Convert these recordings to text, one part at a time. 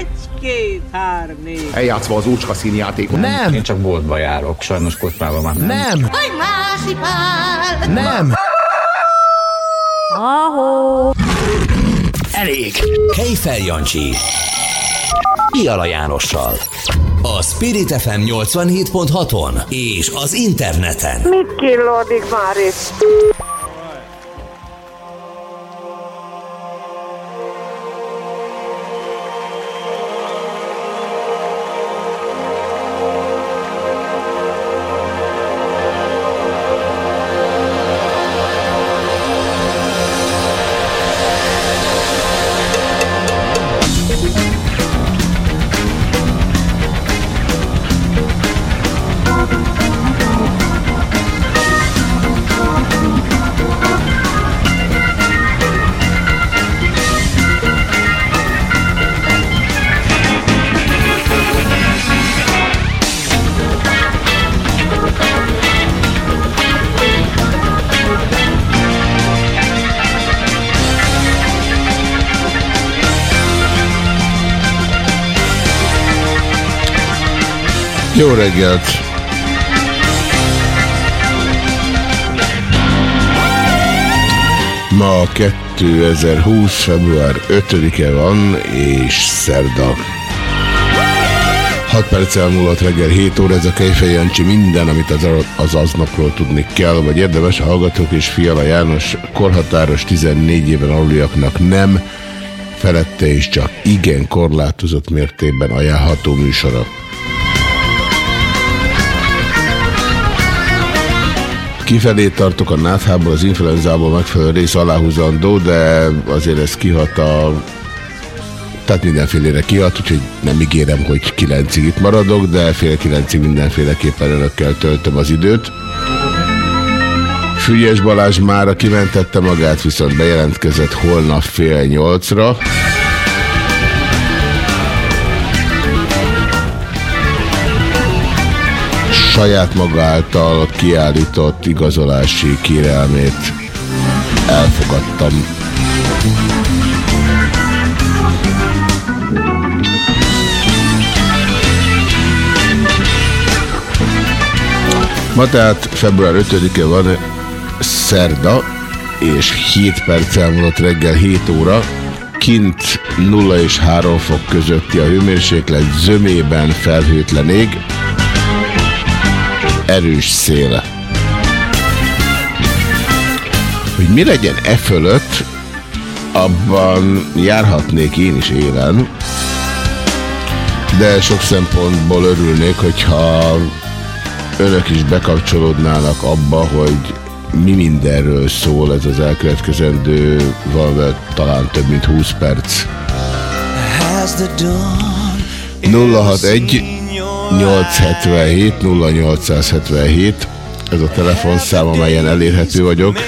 Egy, két, négy. Eljátszva az úcska színjátékot. Nem! Én csak boltba járok, sajnos kocsmában már nem. Nem! Hogy másipál! Nem! Ahó! Elég! Kejfel Jancsi. Piala Jánossal. A Spirit FM 87.6-on és az interneten. Mit killódik már itt? Reggelt! Ma 2020. február 5-e van, és szerda. 6 perc elmúlott reggel 7 óra, ez a Kejfej Jancsi minden, amit az, az aznapról tudni kell, vagy érdemes hallgatók és Fiala János korhatáros 14 éven aluliaknak nem, felette is csak igen korlátozott mértékben ajánlható műsora. Kifelé tartok a náthából, az influenzából megfelelő rész aláhúzandó, de azért ez kihat a... Tehát mindenfélére kihat, úgyhogy nem ígérem, hogy kilencig itt maradok, de fél kilencig mindenféleképpen önökkel töltöm az időt. Fügyes Balázs már kimentette magát, viszont bejelentkezett holnap fél nyolcra. Saját maga által kiállított igazolási kérelmét elfogadtam. Ma tehát február 5-e van szerda, és 7 perc elmúlott reggel 7 óra. Kint 0 és 3 fok közötti a hőmérséklet, zömében felhőtlen ég erős széle. Hogy mi legyen e fölött, abban járhatnék én is élen, de sok szempontból örülnék, hogyha önök is bekapcsolódnának abba, hogy mi mindenről szól ez az elkövetkezendő, valami talán több mint 20 perc. 061 877 0877 ez a telefonszám, amelyen elérhető vagyok.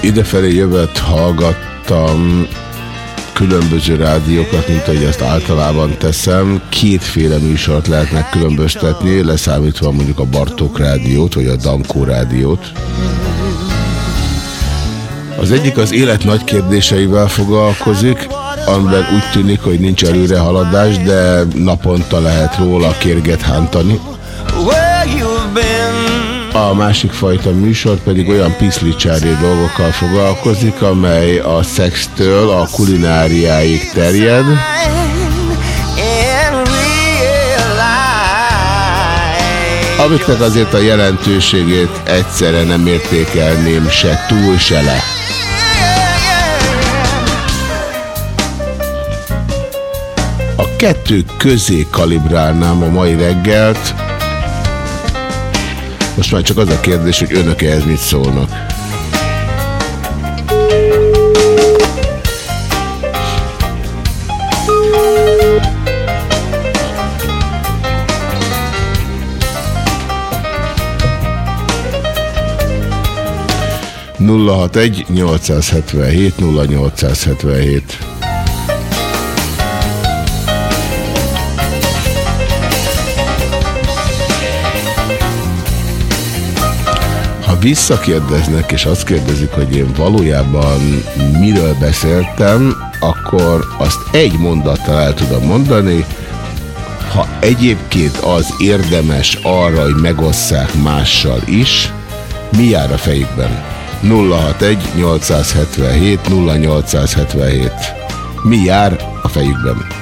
Idefelé jövet hallgattam különböző rádiókat, mint ahogy ezt általában teszem. Kétféle műsort lehet megkülönböztetni, leszámítva mondjuk a Bartók rádiót, vagy a Dankó rádiót. Az egyik az élet nagy kérdéseivel foglalkozik, amiben úgy tűnik, hogy nincs előrehaladás, de naponta lehet róla kérget hántani. A másik fajta műsor pedig olyan piszlicsári dolgokkal foglalkozik, amely a szextől a kulináriáig terjed. Amiknek azért a jelentőségét egyszerre nem értékelném se túl, se le. A kettő közé kalibrálnám a mai reggelt, most már csak az a kérdés, hogy önök ehhez mit szólnak. hat egy 877 0877 visszakérdeznek, és azt kérdezik, hogy én valójában miről beszéltem, akkor azt egy mondattal el tudom mondani, ha egyébként az érdemes arra, hogy megosszák mással is, mi jár a fejükben? 061 877 0877 Mi jár a fejükben?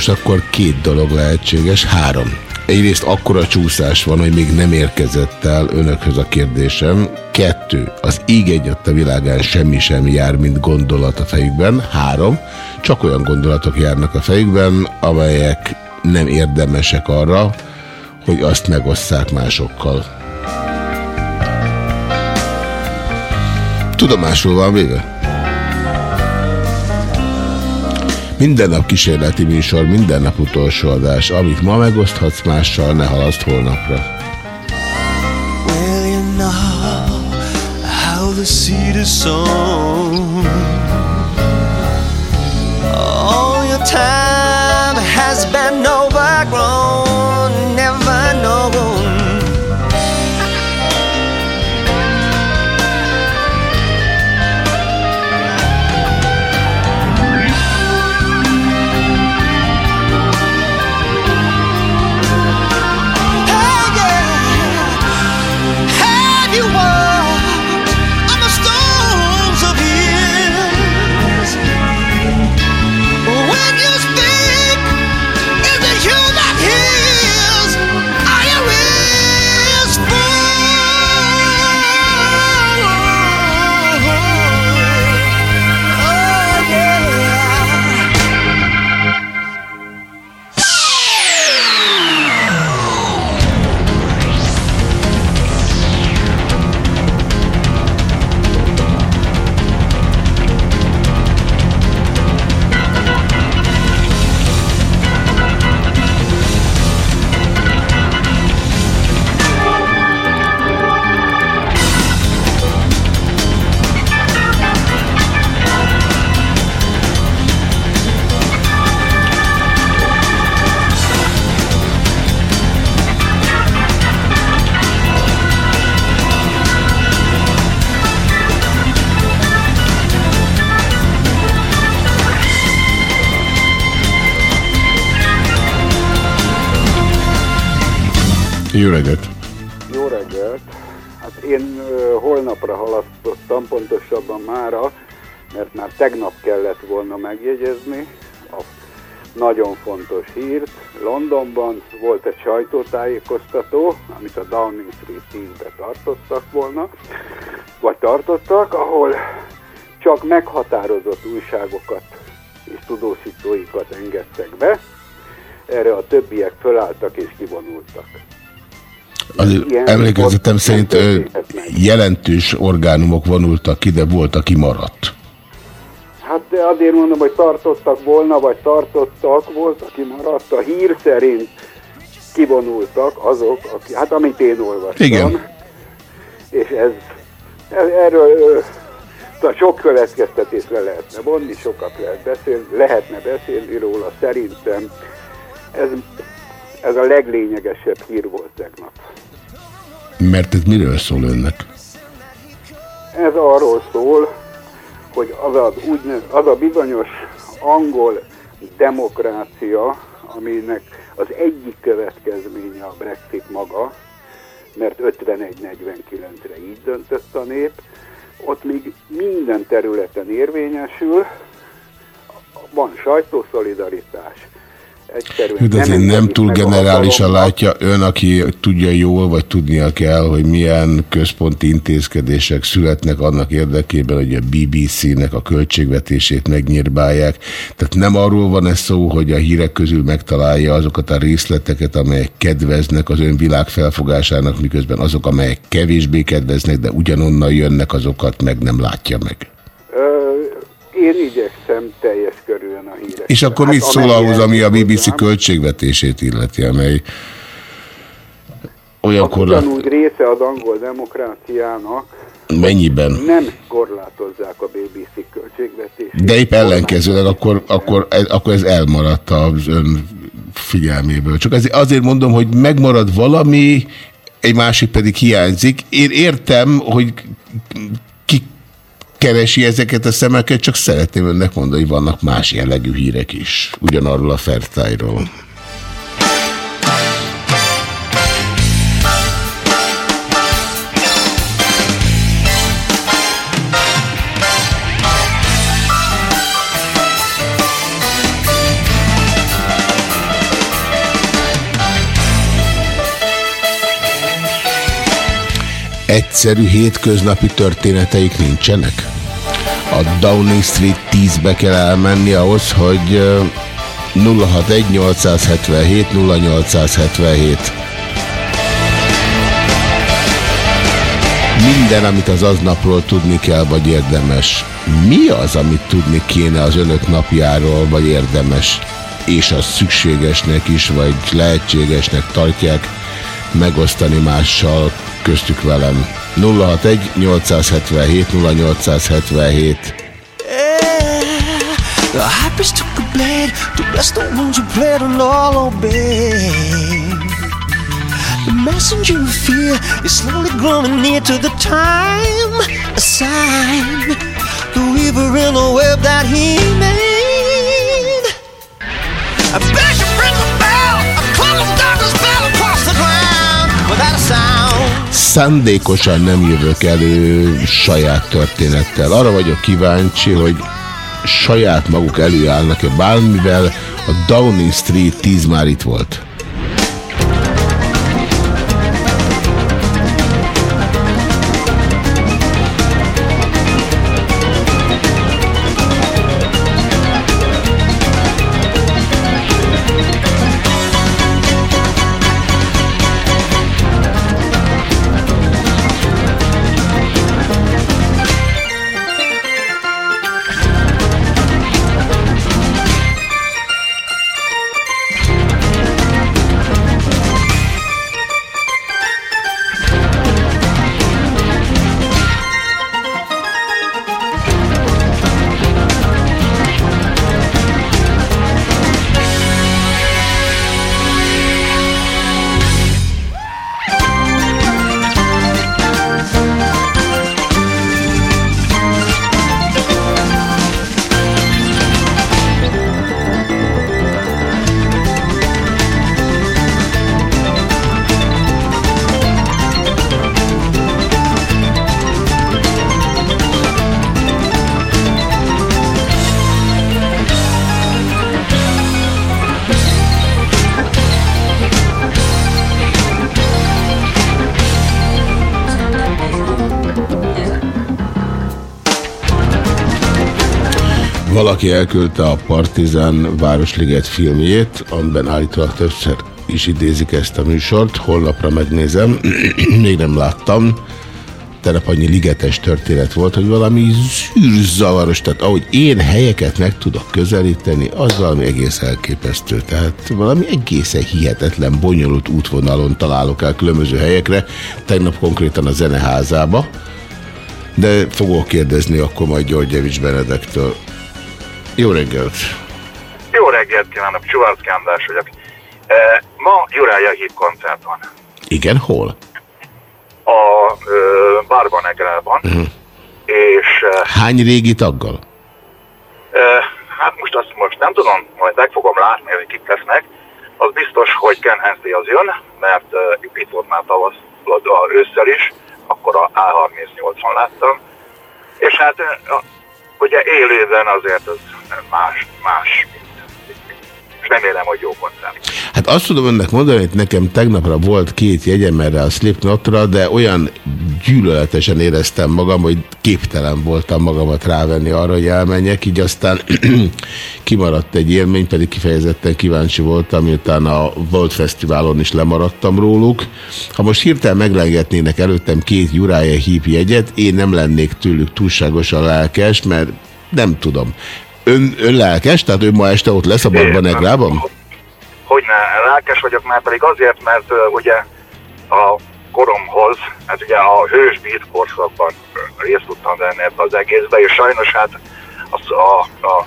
Most akkor két dolog lehetséges, három. Egyrészt akkora csúszás van, hogy még nem érkezett el önökhöz a kérdésem. Kettő, az íg egyat a világán semmi sem jár, mint gondolat a fejükben. Három, csak olyan gondolatok járnak a fejükben, amelyek nem érdemesek arra, hogy azt megosszák másokkal. Tudomásul van véve? Minden nap kísérleti műsor, minden nap utolsó adás. Amit ma megoszthatsz mással, ne halaszt holnapra. Well, you know how the seed is sown. All your time Jó reggelt! Jó reggelt! Hát én holnapra halasztottam, pontosabban mára, mert már tegnap kellett volna megjegyezni a nagyon fontos hírt. Londonban volt egy sajtótájékoztató, amit a Downing Street 10-be tartottak volna, vagy tartottak, ahol csak meghatározott újságokat és tudósítóikat engedtek be. Erre a többiek fölálltak és kivonultak. Ilyen emlékezetem szerint ö, jelentős orgánumok vonultak ki, de volt, aki maradt. Hát de azért mondom, hogy tartottak volna, vagy tartottak, volt, aki maradt. A hír szerint kivonultak azok, aki, hát amit én olvastam. Igen. És ez, ez erről tehát sok következtetést le lehetne vonni, sokat lehet beszélni, lehetne beszélni róla, szerintem ez, ez a leglényegesebb hír volt tegnap. Mert ez miről szól önnek? Ez arról szól, hogy az, úgy, az a bizonyos angol demokrácia, aminek az egyik következménye a Brexit maga, mert 51-49-re így döntött a nép, ott még minden területen érvényesül, van sajtószolidaritás, egyszerűen De azért nem engedik túl generálisan látja ön, aki tudja jól, vagy tudnia kell, hogy milyen központi intézkedések születnek annak érdekében, hogy a BBC-nek a költségvetését megnyírbálják. Tehát nem arról van ez szó, hogy a hírek közül megtalálja azokat a részleteket, amelyek kedveznek az ön világ felfogásának, miközben azok, amelyek kevésbé kedveznek, de ugyanonnan jönnek, azokat meg nem látja meg. Én igyekszem teljes körülön a hírek. És akkor mit szól ahhoz, ami a BBC költségvetését illeti, amely olyan korlát... Ugyanúgy része az angol demokráciának, Mennyiben? nem korlátozzák a BBC költségvetését. De épp ellenkezőleg akkor, akkor, akkor ez elmaradt az ön figyelméből. Csak azért, mondom, hogy megmarad valami, egy másik pedig hiányzik. Én értem, hogy keresi ezeket a szemeket, csak szeretném önnek mondani, hogy vannak más jellegű hírek is, ugyanarról a fertájról. Egyszerű hétköznapi történeteik nincsenek? A Downing Street 10-be kell elmenni ahhoz, hogy ö, 061 877 0877 Minden, amit az aznapról tudni kell, vagy érdemes. Mi az, amit tudni kéne az önök napjáról, vagy érdemes, és az szükségesnek is, vagy lehetségesnek tartják megosztani mással, köztük velem. 061 877 0877 The hypest took a blade to bless the wounds you bled and all obey. The messenger of fear is slowly growing near to the time assigned. The weaver in the web that he made. Szándékosan nem jövök elő saját történettel. Arra vagyok kíváncsi, hogy saját maguk előállnak-e bármivel. A Downing Street 10 már itt volt. Valaki elküldte a Partizán Városliget filmjét, amiben állítólag többször is idézik ezt a műsort. Holnapra megnézem, még nem láttam. Terep annyi ligetes történet volt, hogy valami zűrzavaros, tehát ahogy én helyeket meg tudok közelíteni, az valami egész elképesztő. Tehát valami egészen hihetetlen, bonyolult útvonalon találok el különböző helyekre, tegnap konkrétan a zeneházába, de fogok kérdezni akkor majd Györgyevics Benedektől. Jó reggelt! Jó reggelt kívánok, Csuvarszki András vagyok. E, ma Jurája híd koncert van. Igen, hol? A e, Bárban Egrelban, uh-huh. és e, Hány régi taggal? e, hát most azt most nem tudom, majd meg fogom látni, hogy kik lesznek. Az biztos, hogy Ken Hensley az jön, mert e, itt volt már tavasz, ősszel is, akkor a A38-on láttam. hát ö, a- ugye élőben azért az más, más, remélem, hogy jó koncert. Hát azt tudom önnek mondani, hogy nekem tegnapra volt két jegyem erre a Slipknotra, de olyan gyűlöletesen éreztem magam, hogy képtelen voltam magamat rávenni arra, hogy elmenjek, így aztán kimaradt egy élmény, pedig kifejezetten kíváncsi voltam, miután a Volt Fesztiválon is lemaradtam róluk. Ha most hirtelen meglengetnének előttem két Uriah Heep jegyet, én nem lennék tőlük túlságosan lelkes, mert nem tudom. Ön, ön lelkes? Tehát ön ma este ott lesz a Barbanegrában? Hogy ne, lelkes vagyok már pedig azért, mert ö, ugye a koromhoz, hát ugye a hős beat korszakban részt tudtam venni ebbe az egészbe, és sajnos hát a, a, a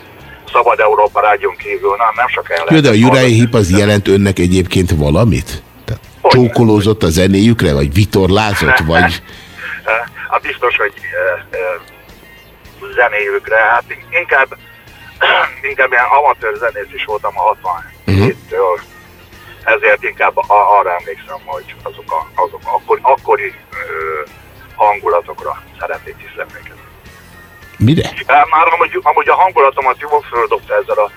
Szabad Európa rádión kívül nem, nem sok helyen Jó, de a hallani. Heep az jelent önnek egyébként valamit? Tehát csókolózott a zenéjükre, vagy vitorlázott, vagy... Hát biztos, hogy zenéjükre, hát inkább, inkább ilyen amatőr zenész is voltam a 67-től, ezért inkább arra emlékszem, hogy azok, a, azok akkor, akkori ö, hangulatokra szeretnék visszaemlékezni. Mire? Hát Már amúgy, amúgy a hangulatomat jól földobta ezzel a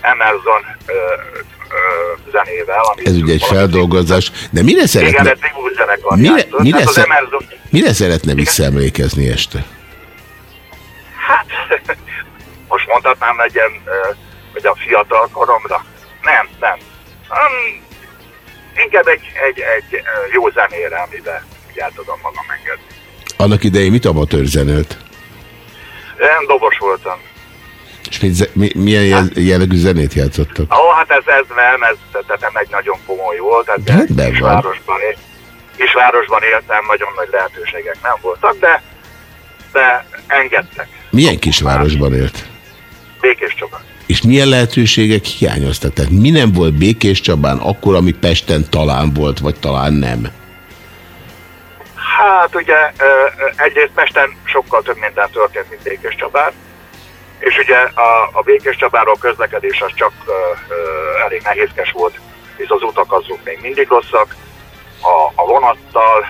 Emerson ö, ö, zenével. Ez ugye egy feldolgozás. De mire Igen, szeretne, tribut zenekar mire, játszott. mire, sze- Emerson, mire szeretne visszaemlékezni este? Hát, most mondhatnám ö, hogy a fiatal koromra. Nem, nem. Um, inkább egy, egy, egy jó zenére, amiben el tudom magam engedni. Annak idején mit amatőr zenélt? Én dobos voltam. És mit, mi, milyen jel- jellegű zenét játszottak? Ó, hát ez, ez nem, ez tehát nem egy nagyon komoly volt. Hát Rendben van. kisvárosban, él, kisvárosban éltem, nagyon nagy lehetőségek nem voltak, de, de engedtek. Milyen kisvárosban élt? Békés Csaba. És milyen lehetőségek hiányoztak? Tehát mi nem volt Békés Csabán akkor, ami Pesten talán volt, vagy talán nem? Hát ugye egyrészt Pesten sokkal több minden történt, mint Békés Csabán, és ugye a, a Békés Csabáról közlekedés az csak ö, ö, elég nehézkes volt, hisz az utak azok még mindig rosszak, a, a vonattal.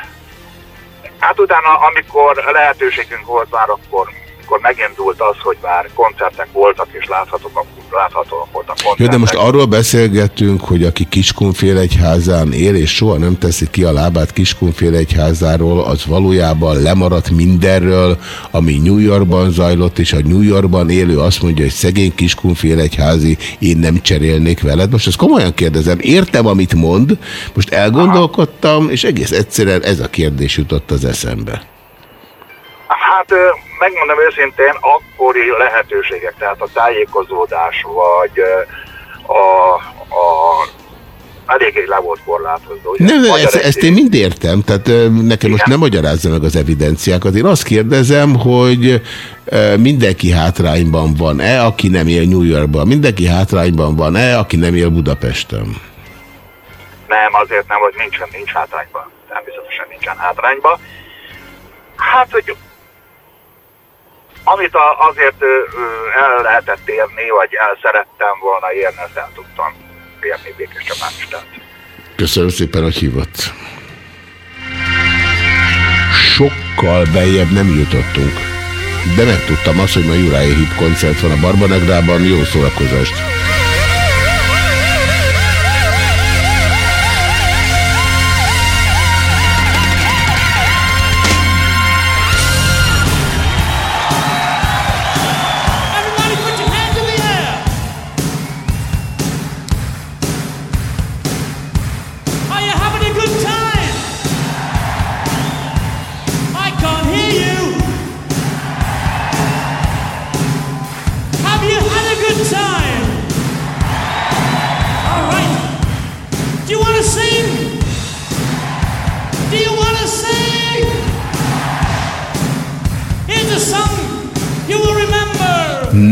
Hát utána, amikor lehetőségünk volt már, akkor, akkor megindult az, hogy már koncertek voltak, és láthatóak, láthatóak voltak koncertek. Jó, de most arról beszélgetünk, hogy aki Kiskunfélegyházán él, és soha nem teszi ki a lábát Kiskunfélegyházáról, az valójában lemaradt mindenről, ami New Yorkban zajlott, és a New Yorkban élő azt mondja, hogy szegény Kiskunfélegyházi, én nem cserélnék veled. Most ezt komolyan kérdezem, értem, amit mond, most elgondolkodtam, és egész egyszerűen ez a kérdés jutott az eszembe. Hát megmondom őszintén, akkori lehetőségek, tehát a tájékozódás, vagy a, a eléggé le volt korlátozva. ugye? Nem, ezt, ezt én mind értem, tehát nekem most nem magyarázza meg az evidenciákat. Én azt kérdezem, hogy mindenki hátrányban van-e, aki nem él New Yorkban? Mindenki hátrányban van-e, aki nem él Budapesten? Nem, azért nem, hogy nincsen, nincs hátrányban. Természetesen nincsen hátrányban. Hát, hogy amit a, azért el lehetett érni, vagy el szerettem volna érni, ezt el tudtam érni Békés Csabán is. Tehát. Köszönöm szépen, hogy hívott. Sokkal beljebb nem jutottunk. De megtudtam azt, hogy ma Uriah Heep koncert van a Barbanegrában. Jó szórakozást!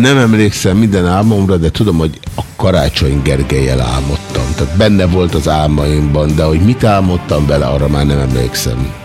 Nem emlékszem minden álmomra, de tudom, hogy a Karácsony Gergelyel álmodtam. Tehát benne volt az álmaimban, de hogy mit álmodtam vele, arra már nem emlékszem.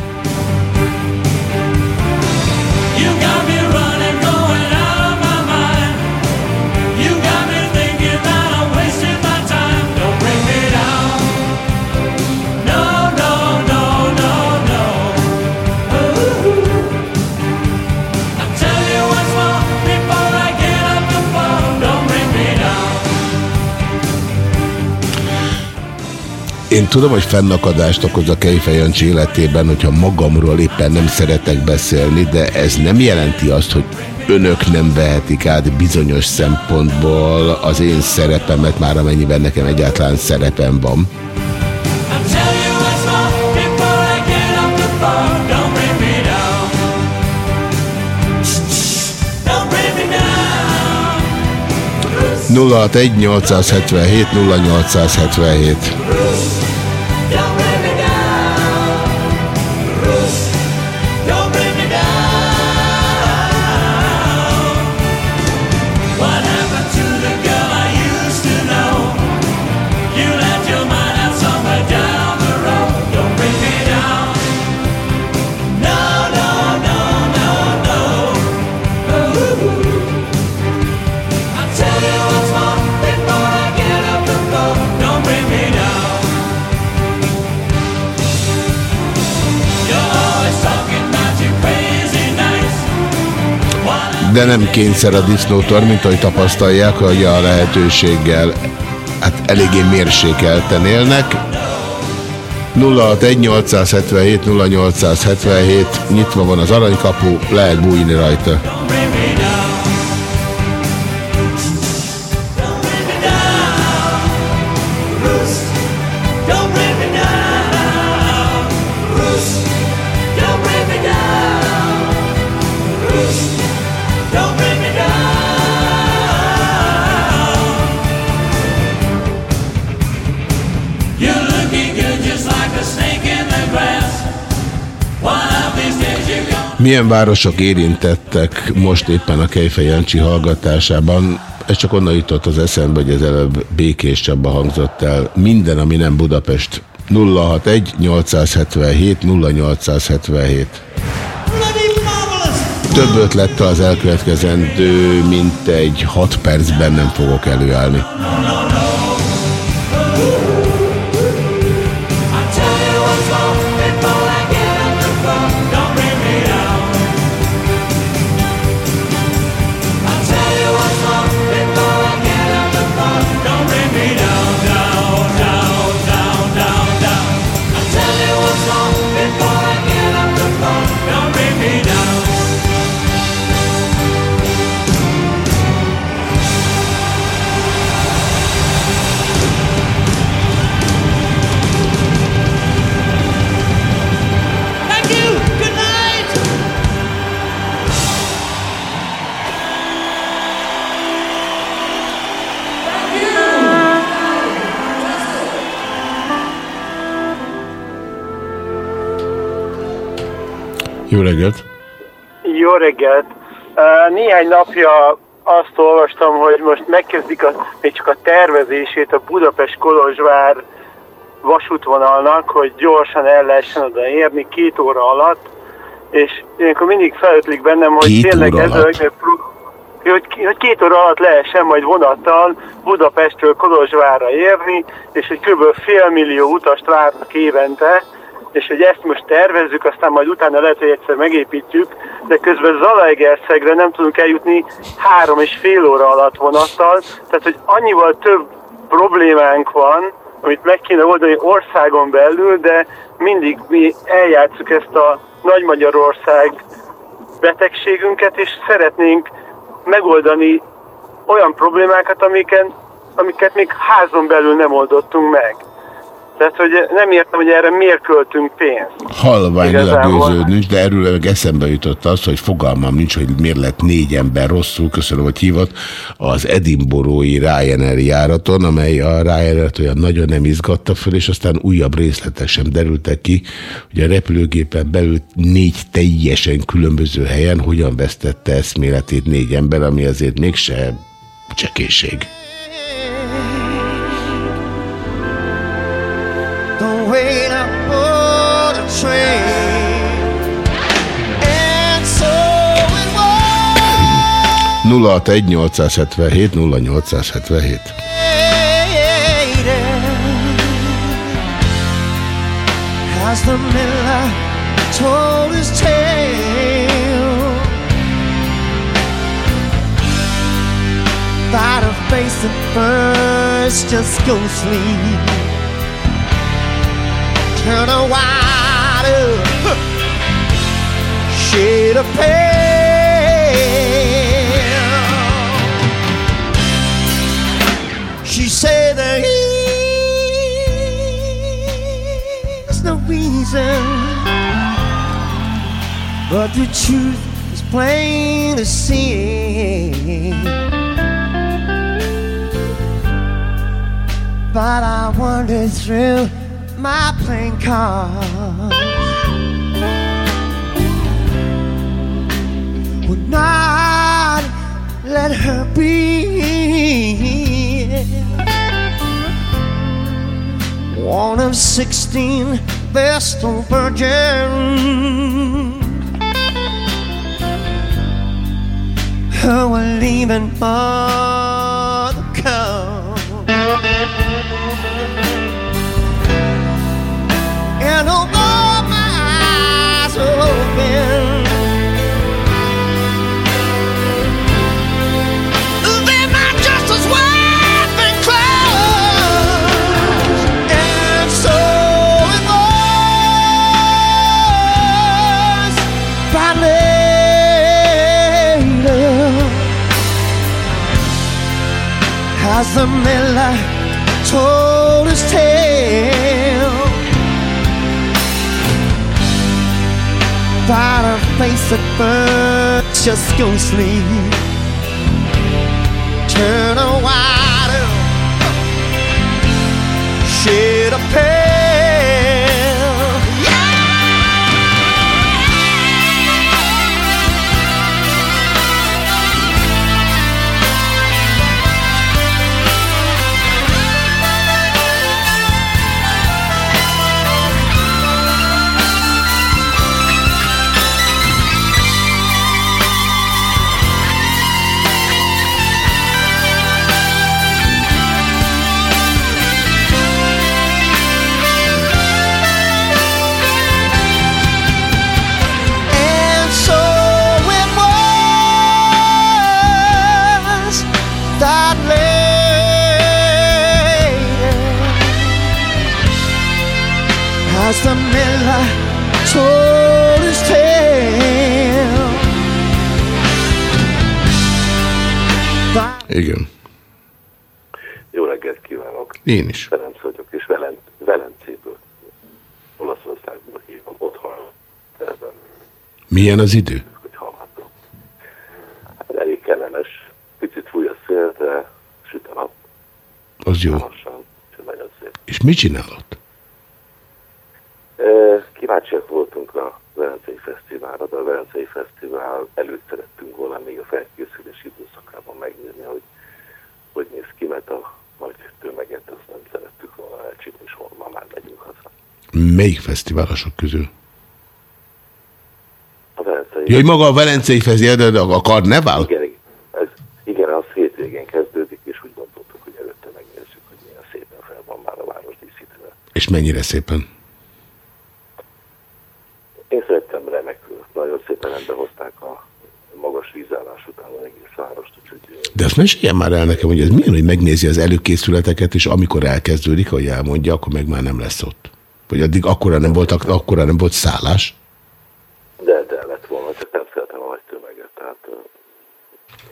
Én tudom, hogy fennakadást okoz a Kejfej Jancsi életében, hogyha magamról éppen nem szeretek beszélni, de ez nem jelenti azt, hogy önök nem vehetik át bizonyos szempontból az én szerepemet, már amennyiben nekem egyáltalán szerepem van. 061 877 0877 De nem kényszer a disznótor, mint ahogy tapasztalják, hogy a lehetőséggel hát eléggé mérsékelten élnek. 061 877 0877 nyitva van az aranykapu, lehet bújni rajta. Milyen városok érintettek most éppen a Kejfej Jancsi hallgatásában? Ez csak onnan jutott az eszembe, hogy ez előbb Békés Csaba hangzott el. Minden, ami nem Budapest. 061 877 0877 Több ötlettel az elkövetkezendő, mint egy 6 percben nem fogok előállni. Reggelt! Jó reggelt! Néhány napja azt olvastam, hogy most megkezdik a, még csak a tervezését a Budapest-Kolozsvár vasútvonalnak, hogy gyorsan el lehessen oda érni két óra alatt, és ilyenkor mindig felötlik bennem, hogy Két tényleg ez hogy két óra alatt lehessen majd vonattal Budapestről Kolozsvárra érni, és hogy kb. fél millió utast várnak évente, és hogy ezt most tervezzük, aztán majd utána lehet, hogy egyszer megépítjük, de közben Zalaegerszegre nem tudunk eljutni három és fél óra alatt vonattal, tehát hogy annyival több problémánk van, amit meg kéne oldani országon belül, de mindig mi eljátszuk ezt a Nagy Magyarország betegségünket, és szeretnénk megoldani olyan problémákat, amiket, amiket még házon belül nem oldottunk meg. Tehát, hogy nem értem, hogy erre miért költünk pénzt. Halvány Igazából. legőződni, de erről meg eszembe jutott az, hogy fogalmam nincs, hogy miért lett négy ember rosszul, köszönöm, hogy hívott, az Edinborói Ryanair járaton, amely a ryanair olyan nagyon nem izgatta föl, és aztán újabb részletek sem derültek ki, hogy a repülőgépen belül négy teljesen különböző helyen hogyan vesztette eszméletét négy ember, ami azért mégse csekéség. Wait up for the train. And so it was. 061 877 0877 As the miller told his tale By the face first just sleep turn a wider shade of pale. She said there is no reason, but the truth is plain to see. But I wandered through my playing cards. Would not let her be one of sixteen vestal virgins. Who were leaving for And although my eyes open, they might just as closed. And so it was. Later, as the miller told her face at first just ghostly Turn a Én is. Ferenc vagyok, és Velen, Velencéből, Olaszországból hívom, ott hallom. Milyen az idő? hogy hallhatom. Hát elég kellemes, picit fúj a szél, de süt a nap, Az jó. lassan, és nagyon szép. És mit csinálod? E, Kíváncsiak voltunk a Velencei Fesztiválra, de a Velencei Fesztivál előtt szerettünk volna még a felkészülés időszakában megnézni, hogy hogy néz ki, mert a nagy tömeget azt nem szerettük volna elcsípni, és hol ma már megyünk haza. Melyik fesztiválosok közül? A Velencei Ja, hogy maga a Velencei Fesztivál, de a karnevál? Igen, igen. Ez, igen, az hétvégén kezdődik, és úgy gondoltuk, hogy előtte megnézzük, hogy milyen szépen fel van már a város díszítve. És mennyire szépen? Én szerettem remekül, nagyon szépen rendbe hozták a magas vízállás után az egész várost, úgyhogy De azt meséljen már el nekem, hogy ez milyen, hogy megnézi az előkészületeket, és amikor elkezdődik, ahogy elmondja, akkor meg már nem lesz ott. Vagy addig akkora nem, voltak, akkora nem volt szállás. de, de lett volna, csak nem szeretem a nagy tömeget, tehát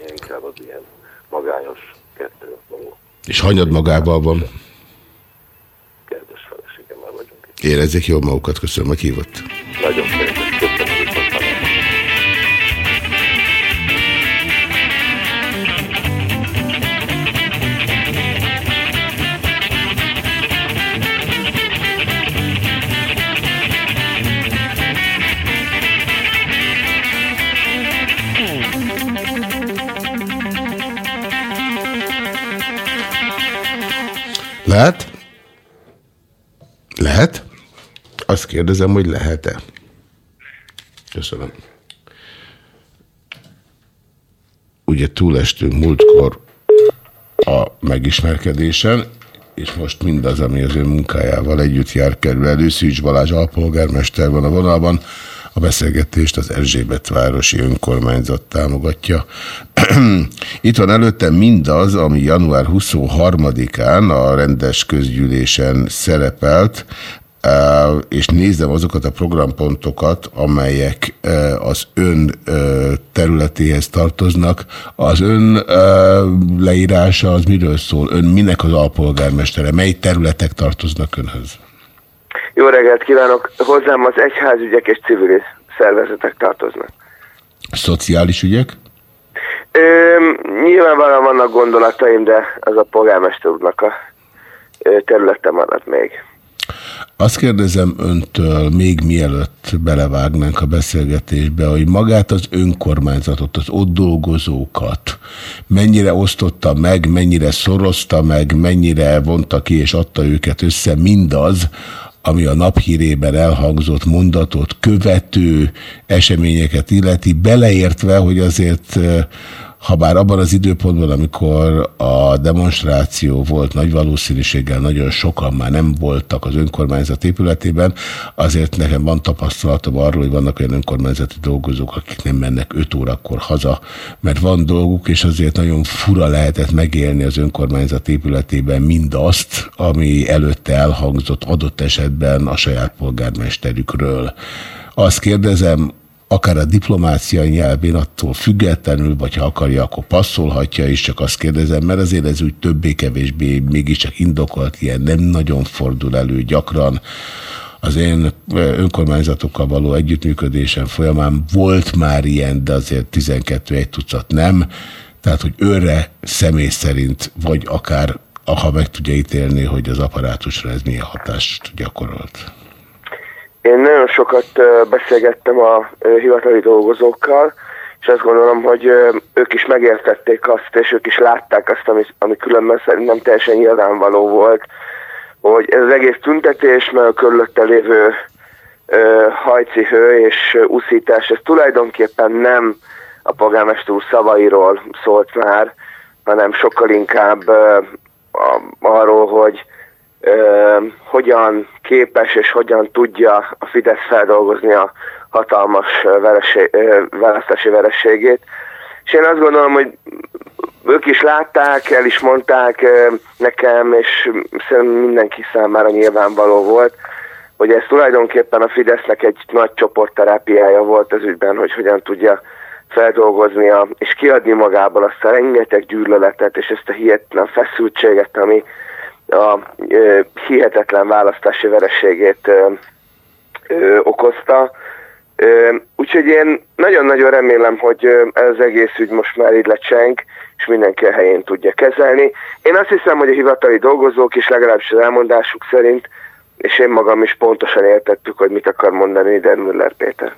én inkább az ilyen magányos kettő való És hanyad magával van. kedves feleségemmel vagyunk. Érezzék jól magukat, köszönöm, hogy hívott. Lehet? Lehet? Azt kérdezem, hogy lehet-e? Köszönöm. Ugye túlestünk múltkor a megismerkedésen, és most mindaz, ami az ön munkájával együtt jár, kerül elő. Szűcs Balázs alpolgármester van a vonalban. A beszélgetést az Erzsébet városi önkormányzat támogatja. Itt van előttem mindaz, ami január 23-án a rendes közgyűlésen szerepelt, és nézem azokat a programpontokat, amelyek az ön területéhez tartoznak. Az ön leírása az miről szól? Ön minek az alpolgármestere? Mely területek tartoznak önhöz? Jó reggelt kívánok! Hozzám az egyházügyek és civil szervezetek tartoznak. Szociális ügyek? Ö, nyilvánvalóan vannak gondolataim, de az a polgármester úrnak a területe maradt még. Azt kérdezem öntől, még mielőtt belevágnánk a beszélgetésbe, hogy magát az önkormányzatot, az ott dolgozókat mennyire osztotta meg, mennyire szorozta meg, mennyire vonta ki és adta őket össze mindaz, ami a naphírében elhangzott mondatot követő eseményeket illeti, beleértve, hogy azért ha bár abban az időpontban, amikor a demonstráció volt, nagy valószínűséggel nagyon sokan már nem voltak az önkormányzat épületében, azért nekem van tapasztalatom arról, hogy vannak olyan önkormányzati dolgozók, akik nem mennek 5 órakor haza, mert van dolguk, és azért nagyon fura lehetett megélni az önkormányzat épületében mindazt, ami előtte elhangzott adott esetben a saját polgármesterükről. Azt kérdezem, akár a diplomácia nyelvén attól függetlenül, vagy ha akarja, akkor passzolhatja, és csak azt kérdezem, mert azért ez úgy többé-kevésbé mégiscsak indokolt, ilyen nem nagyon fordul elő gyakran. Az én önkormányzatokkal való együttműködésem folyamán volt már ilyen, de azért 12 egy tucat nem. Tehát, hogy őre személy szerint, vagy akár, ha meg tudja ítélni, hogy az apparátusra ez milyen hatást gyakorolt. Én nagyon sokat beszélgettem a hivatali dolgozókkal, és azt gondolom, hogy ők is megértették azt, és ők is látták azt, ami, ami különben szerintem teljesen nyilvánvaló volt, hogy ez az egész tüntetés, mert a körülötte lévő hajci hő és uszítás, ez tulajdonképpen nem a polgármester úr szavairól szólt már, hanem sokkal inkább arról, hogy hogyan képes és hogyan tudja a Fidesz feldolgozni a hatalmas vereség, választási verességét. És én azt gondolom, hogy ők is látták, el is mondták nekem, és szerintem mindenki számára nyilvánvaló volt, hogy ez tulajdonképpen a Fidesznek egy nagy csoportterápiája volt az ügyben, hogy hogyan tudja feldolgoznia, és kiadni magából azt a rengeteg gyűlöletet, és ezt a hihetetlen feszültséget, ami a ö, hihetetlen választási vereségét ö, ö, okozta. Ö, úgyhogy én nagyon-nagyon remélem, hogy ez az egész ügy most már így lecseng, és mindenki a helyén tudja kezelni. Én azt hiszem, hogy a hivatali dolgozók is legalábbis az elmondásuk szerint, és én magam is pontosan értettük, hogy mit akar mondani Müller Péter.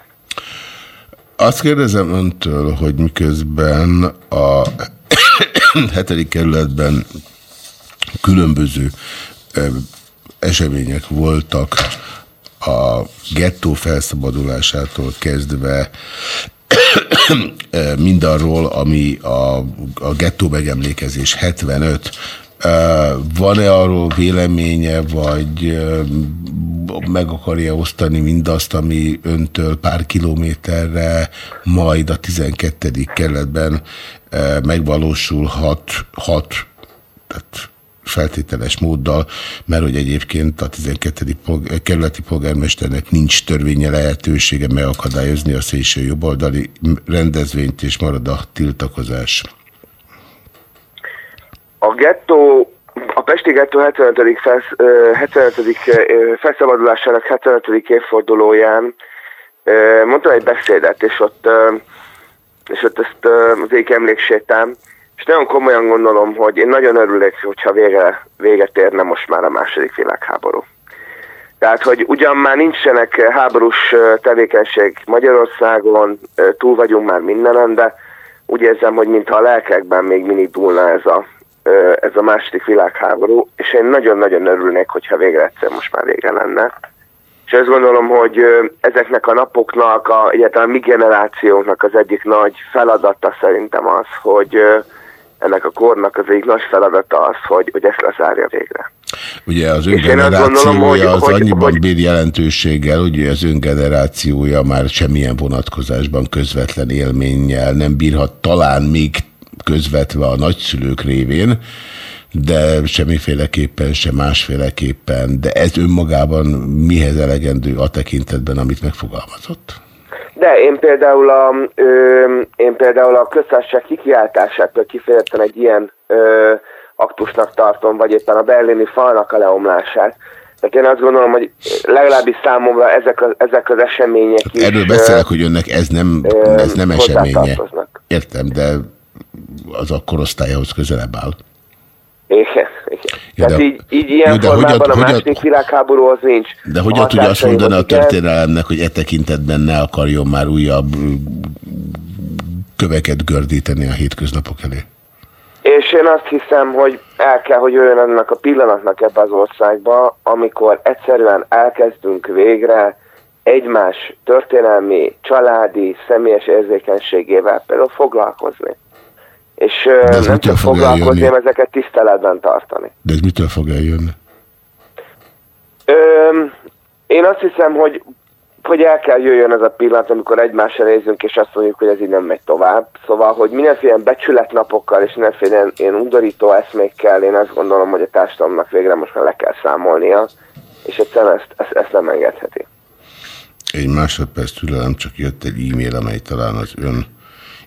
Azt kérdezem öntől, hogy miközben a hetedik kerületben különböző események voltak a gettó felszabadulásától kezdve mindarról, ami a, a gettó megemlékezés 75, van-e arról véleménye, vagy meg akarja osztani mindazt, ami öntől pár kilométerre, majd a 12. kerületben megvalósulhat, hat, tehát feltételes móddal, mert hogy egyébként a 12. Polg kerületi polgármesternek nincs törvénye lehetősége megakadályozni a szélső jobboldali rendezvényt, és marad a tiltakozás. A gettó, a Pesti gettó 75. Felsz, 75. felszabadulásának 75. évfordulóján mondtam egy beszédet, és ott, és ott ezt az egyik emléksétám, és nagyon komolyan gondolom, hogy én nagyon örülök, hogyha vége, véget érne most már a második világháború. Tehát, hogy ugyan már nincsenek háborús tevékenység Magyarországon, túl vagyunk már mindenen, de úgy érzem, hogy mintha a lelkekben még mindig dúlna ez a, ez a második világháború, és én nagyon-nagyon örülnék, hogyha végre egyszer most már vége lenne. És azt gondolom, hogy ezeknek a napoknak, a, egyáltalán mi generációknak az egyik nagy feladata szerintem az, hogy ennek a kornak az egyik nagy feladata az, hogy, hogy ezt lezárja végre. Ugye az öngenerációja az hogy, annyiban hogy, bír jelentőséggel, hogy az öngenerációja már semmilyen vonatkozásban közvetlen élménnyel nem bírhat talán még közvetve a nagyszülők révén, de semmiféleképpen, sem másféleképpen, de ez önmagában mihez elegendő a tekintetben, amit megfogalmazott? De én például a, ö, én például a köztársaság kikiáltásától kifejezetten egy ilyen ö, aktusnak tartom, vagy éppen a berlini falnak a leomlását. Tehát én azt gondolom, hogy legalábbis számomra ezek, a, ezek az események is... Erről beszélek, hogy önnek ez nem, ö, ez nem eseménye. Értem, de az a korosztályához közelebb áll. Igen. Ja, Tehát de- így, így ilyen Jó, de formában hogyan- a hogyan- második világháborúhoz nincs. De hogyan tudja azt mondani a történelemnek, hogy e tekintetben ne akarjon már újabb köveket gördíteni a hétköznapok elé? És én azt hiszem, hogy el kell, hogy jöjjön ennek a pillanatnak ebbe az országba, amikor egyszerűen elkezdünk végre egymás történelmi, családi, személyes érzékenységével például foglalkozni. És ö, ez nem csak fog foglalkozni, hanem ezeket tiszteletben tartani. De ez mitől fog eljönni? Ö, én azt hiszem, hogy, hogy el kell jöjjön ez a pillanat, amikor egymásra nézünk, és azt mondjuk, hogy ez így nem megy tovább. Szóval, hogy mindenféle becsületnapokkal és mindenféle ilyen- ilyen undorító eszmékkel, én azt gondolom, hogy a társadalomnak végre most már le kell számolnia, és egyszerűen ezt, ezt, ezt nem engedheti. Egy másodperc türelem, csak jött egy e-mail, amely talán az ön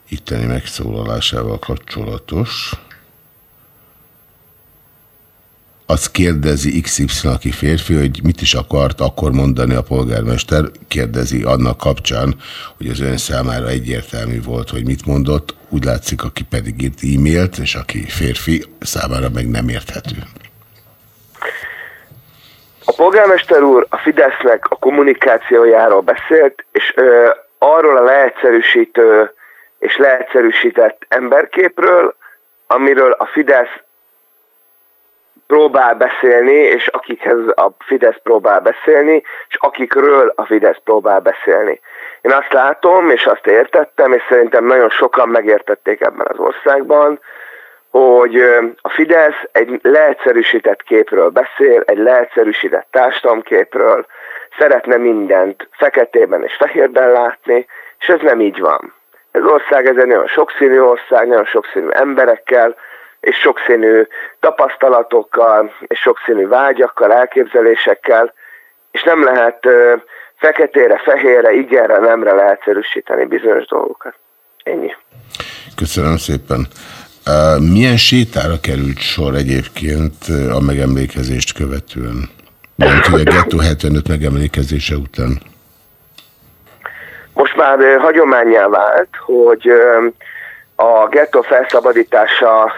itteni megszólalásával kapcsolatos. Azt kérdezi XY, aki férfi, hogy mit is akart akkor mondani a polgármester, kérdezi annak kapcsán, hogy az ön számára egyértelmű volt, hogy mit mondott, úgy látszik, aki pedig írt e-mailt, és aki férfi, számára meg nem érthető. A polgármester úr a Fidesznek a kommunikációjáról beszélt, és ö, arról a leegyszerűsítő és leegyszerűsített emberképről, amiről a Fidesz próbál beszélni, és akikhez a Fidesz próbál beszélni, és akikről a Fidesz próbál beszélni. Én azt látom, és azt értettem, és szerintem nagyon sokan megértették ebben az országban, hogy a Fidesz egy leegyszerűsített képről beszél, egy leegyszerűsített társadalomképről, szeretne mindent feketében és fehérben látni, és ez nem így van. Ez ország, ez egy nagyon sokszínű ország, nagyon sokszínű emberekkel, és sokszínű tapasztalatokkal, és sokszínű vágyakkal, elképzelésekkel, és nem lehet ö, feketére, fehérre, igenre, nemre leegyszerűsíteni bizonyos dolgokat. Ennyi. Köszönöm szépen. Milyen sétára került sor egyébként a megemlékezést követően? Mert hogy a Ghetto 75 megemlékezése után. Most már hagyományá vált, hogy a gettó felszabadítása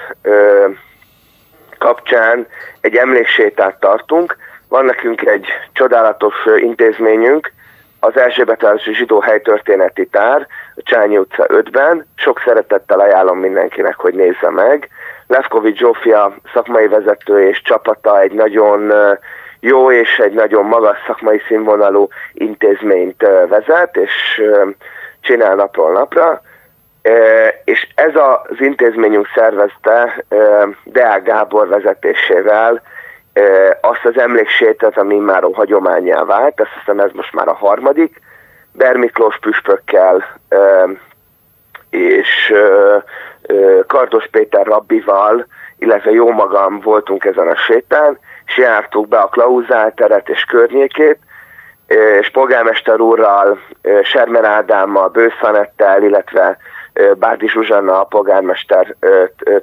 kapcsán egy emléksétát tartunk. Van nekünk egy csodálatos intézményünk, az Erzsébetvárosi Zsidó Helytörténeti Tár, a Csányi utca 5-ben. Sok szeretettel ajánlom mindenkinek, hogy nézze meg. Levkovics Zsófia szakmai vezető és csapata egy nagyon jó és egy nagyon magas szakmai színvonalú intézményt vezet, és csinál napról napra. És ez az intézményünk szervezte Deák Gábor vezetésével azt az emléksétet, ami már a hagyományá vált, azt hiszem ez most már a harmadik, Bermiklós püspökkel e, és Kardos Péter rabbival, illetve jó magam voltunk ezen a sétán, és be a Klauzál teret és környékét, és polgármester úrral, Sermer Ádámmal, Bőszanettel, illetve Bárdi Zsuzsanna a polgármester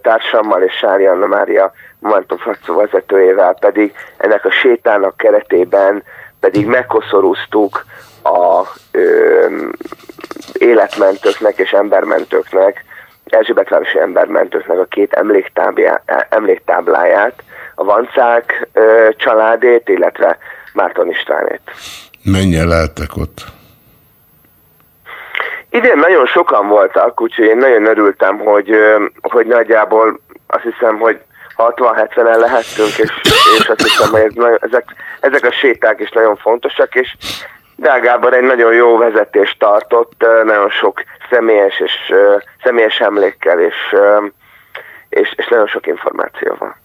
társammal és Sári Anna Mária Momentum frakció vezetőjével pedig ennek a sétának keretében pedig megkoszorúztuk a ö, életmentőknek és embermentőknek, Erzsébetvárosi embermentőknek a két emléktábláját, a Vancák családét, illetve Márton Istvánét. Mennyien lehettek ott? Idén nagyon sokan voltak, úgyhogy én nagyon örültem, hogy, hogy nagyjából azt hiszem, hogy 60-70-en lehettünk, és, és azt hiszem, hogy ez nagyon, ezek, ezek a séták is nagyon fontosak, és Deák Gábor egy nagyon jó vezetést tartott, nagyon sok személyes és személyes emlékkel, és, és, és nagyon sok információ van.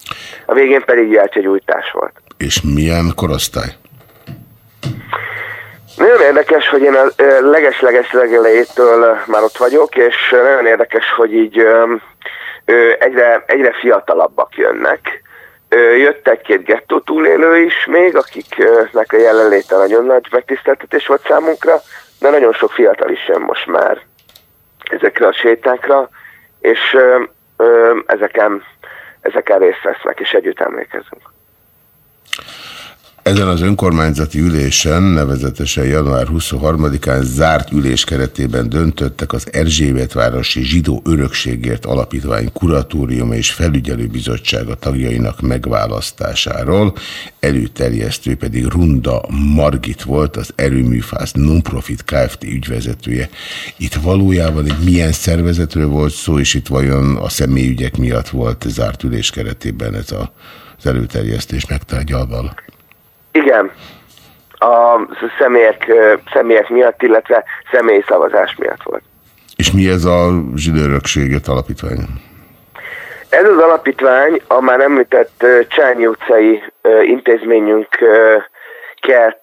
A végén pedig gyertyagyújtás volt. És milyen korosztály? Nagyon érdekes, hogy én a leges-leges legelejétől már ott vagyok, és nagyon érdekes, hogy így egyre, egyre fiatalabbak jönnek. Jött egy-két gettó túlélő is még, akiknek a jelenléte nagyon nagy megtiszteltetés volt számunkra, de nagyon sok fiatal is jön most már ezekre a sétákra, és ezeken, ezeken részt vesznek, és együtt emlékezünk. Ezen az önkormányzati ülésen, nevezetesen január 23-án zárt ülés keretében döntöttek az Erzsébetvárosi Zsidó Örökségért Alapítvány Kuratóriuma és Felügyelőbizottsága tagjainak megválasztásáról, előterjesztő pedig Runda Margit volt, az Erőműfász Nonprofit Kft. ügyvezetője. Itt valójában egy milyen szervezetről volt szó, és itt vajon a személyügyek miatt volt zárt ülés keretében ez a, az előterjesztés megtárgyalva? Igen, a személyek, személyek miatt, illetve személyi szavazás miatt volt. És mi ez a zsidó örökséget alapítvány? Ez az alapítvány a már említett Csányi utcai ö, intézményünket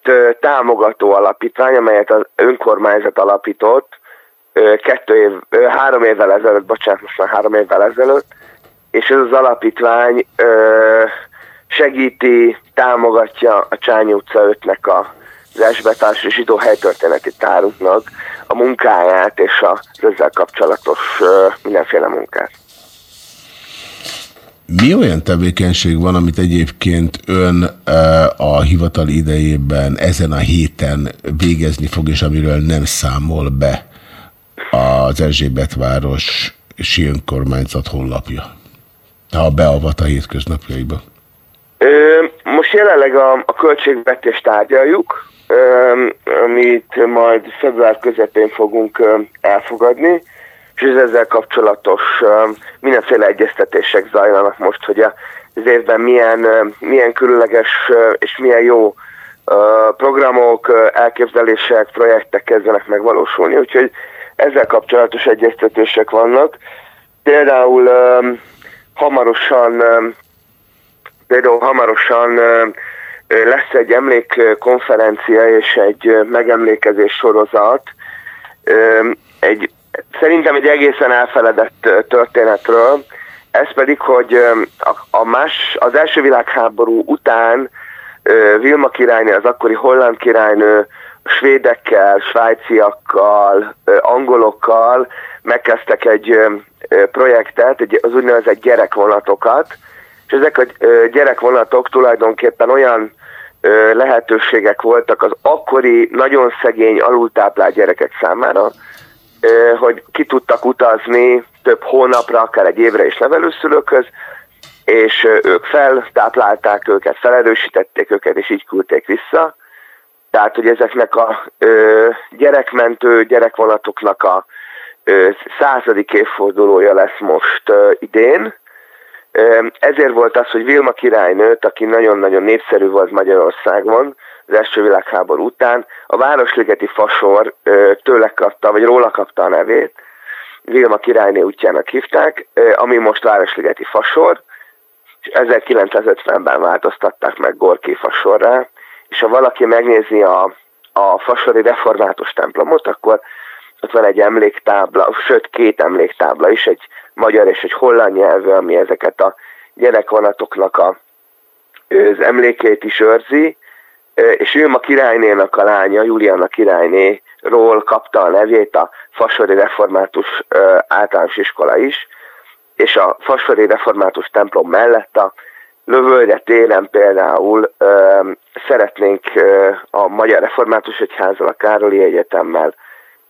ö, támogató alapítvány, amelyet az önkormányzat alapított kettő év, három évvel ezelőtt, bocsánat, most már három évvel ezelőtt, és ez az alapítvány segíti, támogatja a Csányi utca 5-nek a az Esbetársi Zsidó Helytörténeti Tárunknak a munkáját és az ezzel kapcsolatos mindenféle munkát. Mi olyan tevékenység van, amit egyébként ön a hivatal idejében ezen a héten végezni fog, és amiről nem számol be az Erzsébetváros és önkormányzat honlapja? Ha beavat a hétköznapjaiba. Most jelenleg a, a költségvetést tárgyaljuk, amit majd február közepén fogunk elfogadni, és az ezzel kapcsolatos mindenféle egyeztetések zajlanak most, hogy az évben milyen, milyen különleges és milyen jó programok, elképzelések, projektek kezdenek megvalósulni, úgyhogy ezzel kapcsolatos egyeztetések vannak. Például hamarosan például hamarosan lesz egy emlékkonferencia és egy megemlékezés sorozat, egy, szerintem egy egészen elfeledett történetről, ez pedig, hogy a, más, az első világháború után Vilma királynő, az akkori holland királynő svédekkel, svájciakkal, angolokkal megkezdtek egy projektet, egy, az úgynevezett gyerekvonatokat, és ezek a gyerekvonatok tulajdonképpen olyan lehetőségek voltak az akkori nagyon szegény, alultáplált gyerekek számára, hogy ki tudtak utazni több hónapra, akár egy évre is nevelőszülőkhöz, és ők feltáplálták őket, felerősítették őket, és így küldték vissza. Tehát, hogy ezeknek a ö, gyerekmentő gyerekvonatoknak a századik évfordulója lesz most idén, Ezért volt az, hogy Vilma királynőt, aki nagyon-nagyon népszerű volt Magyarországon az első világháború után, a Városligeti Fasor tőle kapta, vagy róla kapta a nevét, Vilma királyné útjának hívták, ami most Városligeti Fasor, és 1950-ben változtatták meg Gorki Fasorrá, és ha valaki megnézi a, a Fasori református templomot, akkor ott van egy emléktábla, sőt két emléktábla is, egy magyar és egy holland nyelvű, ami ezeket a gyerekvonatoknak a, az emlékét is őrzi, és ő a királynénak a lánya, Juliana királynéról kapta a nevét a Fasori Református általános iskola is, és a Fasori Református templom mellett a Lövölde téren például ö, szeretnénk ö, a Magyar Református Egyházzal, a Károli Egyetemmel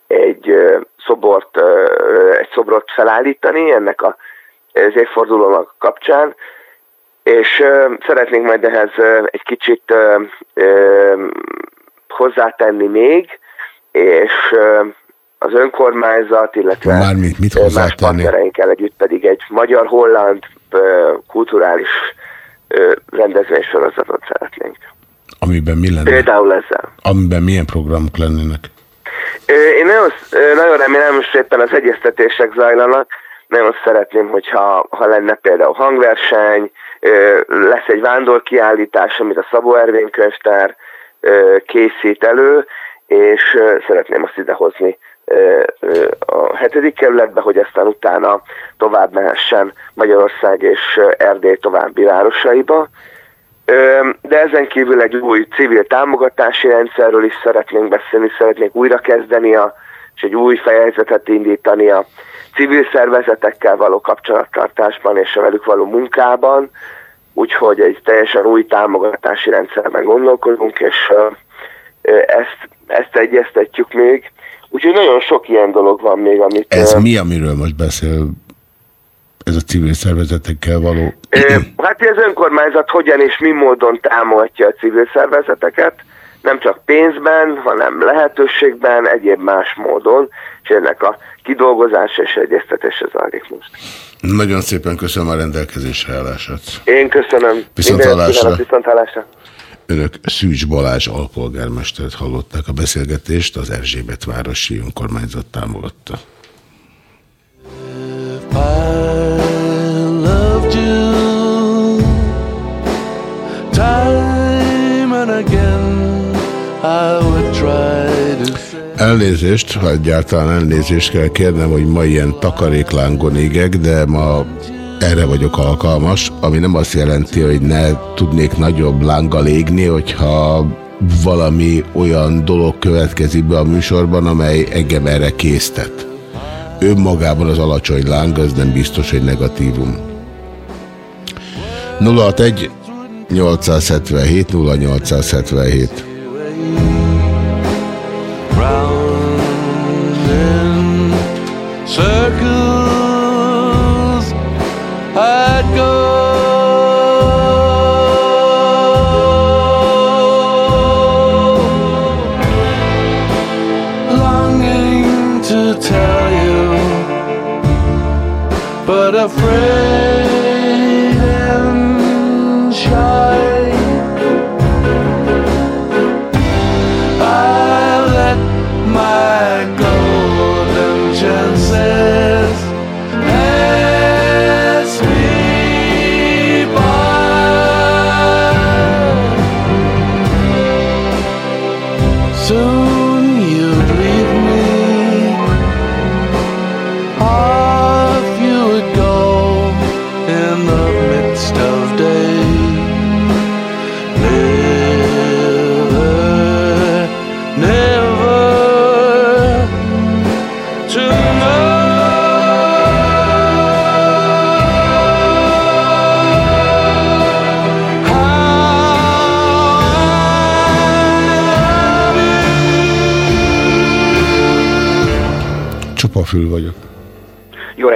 egy szobort, egy szobrot felállítani ennek a, az évfordulónak kapcsán, és szeretnénk majd ehhez egy kicsit hozzátenni még, és az önkormányzat, illetve Mármint mit más partnereinkkel együtt pedig egy magyar-holland kulturális rendezvénysorozatot szeretnénk. Amiben mi lenne? Például ezzel. Amiben milyen programok lennének? Én nagyon, nagyon remélem, most éppen az egyeztetések zajlanak, nagyon szeretném, hogyha ha lenne például hangverseny, lesz egy vándorkiállítás, amit a Szabó Ervén könyvtár készít elő, és szeretném azt idehozni a hetedik kerületbe, hogy aztán utána tovább mehessen Magyarország és Erdély további városaiba. De ezen kívül egy új civil támogatási rendszerről is szeretnénk beszélni, szeretnénk újra kezdeni a, és egy új fejezetet indítani a civil szervezetekkel való kapcsolattartásban és a velük való munkában, úgyhogy egy teljesen új támogatási rendszerben gondolkodunk, és ezt, ezt egyeztetjük még. Úgyhogy nagyon sok ilyen dolog van még, amit... Ez mi, amiről most beszél ez a civil szervezetekkel való? Hát az önkormányzat hogyan és mi módon támogatja a civil szervezeteket, nem csak pénzben, hanem lehetőségben, egyéb más módon, és ennek a kidolgozása és egyeztetése zajlik most. Nagyon szépen köszönöm a rendelkezésre állását. Én köszönöm. Viszont hallásra. Viszont hallásra. Önök Szűcs Balázs alpolgármestert hallották a beszélgetést, az Erzsébet városi önkormányzat támogatta. Elnézést, ha egyáltalán elnézést kell kérnem, hogy ma ilyen takaréklángon égek, de ma erre vagyok alkalmas, ami nem azt jelenti, hogy ne tudnék nagyobb lánggal égni, hogyha valami olyan dolog következik be a műsorban, amely engem erre késztet. Önmagában az alacsony láng, az nem biztos, hogy negatívum. 061 877 0877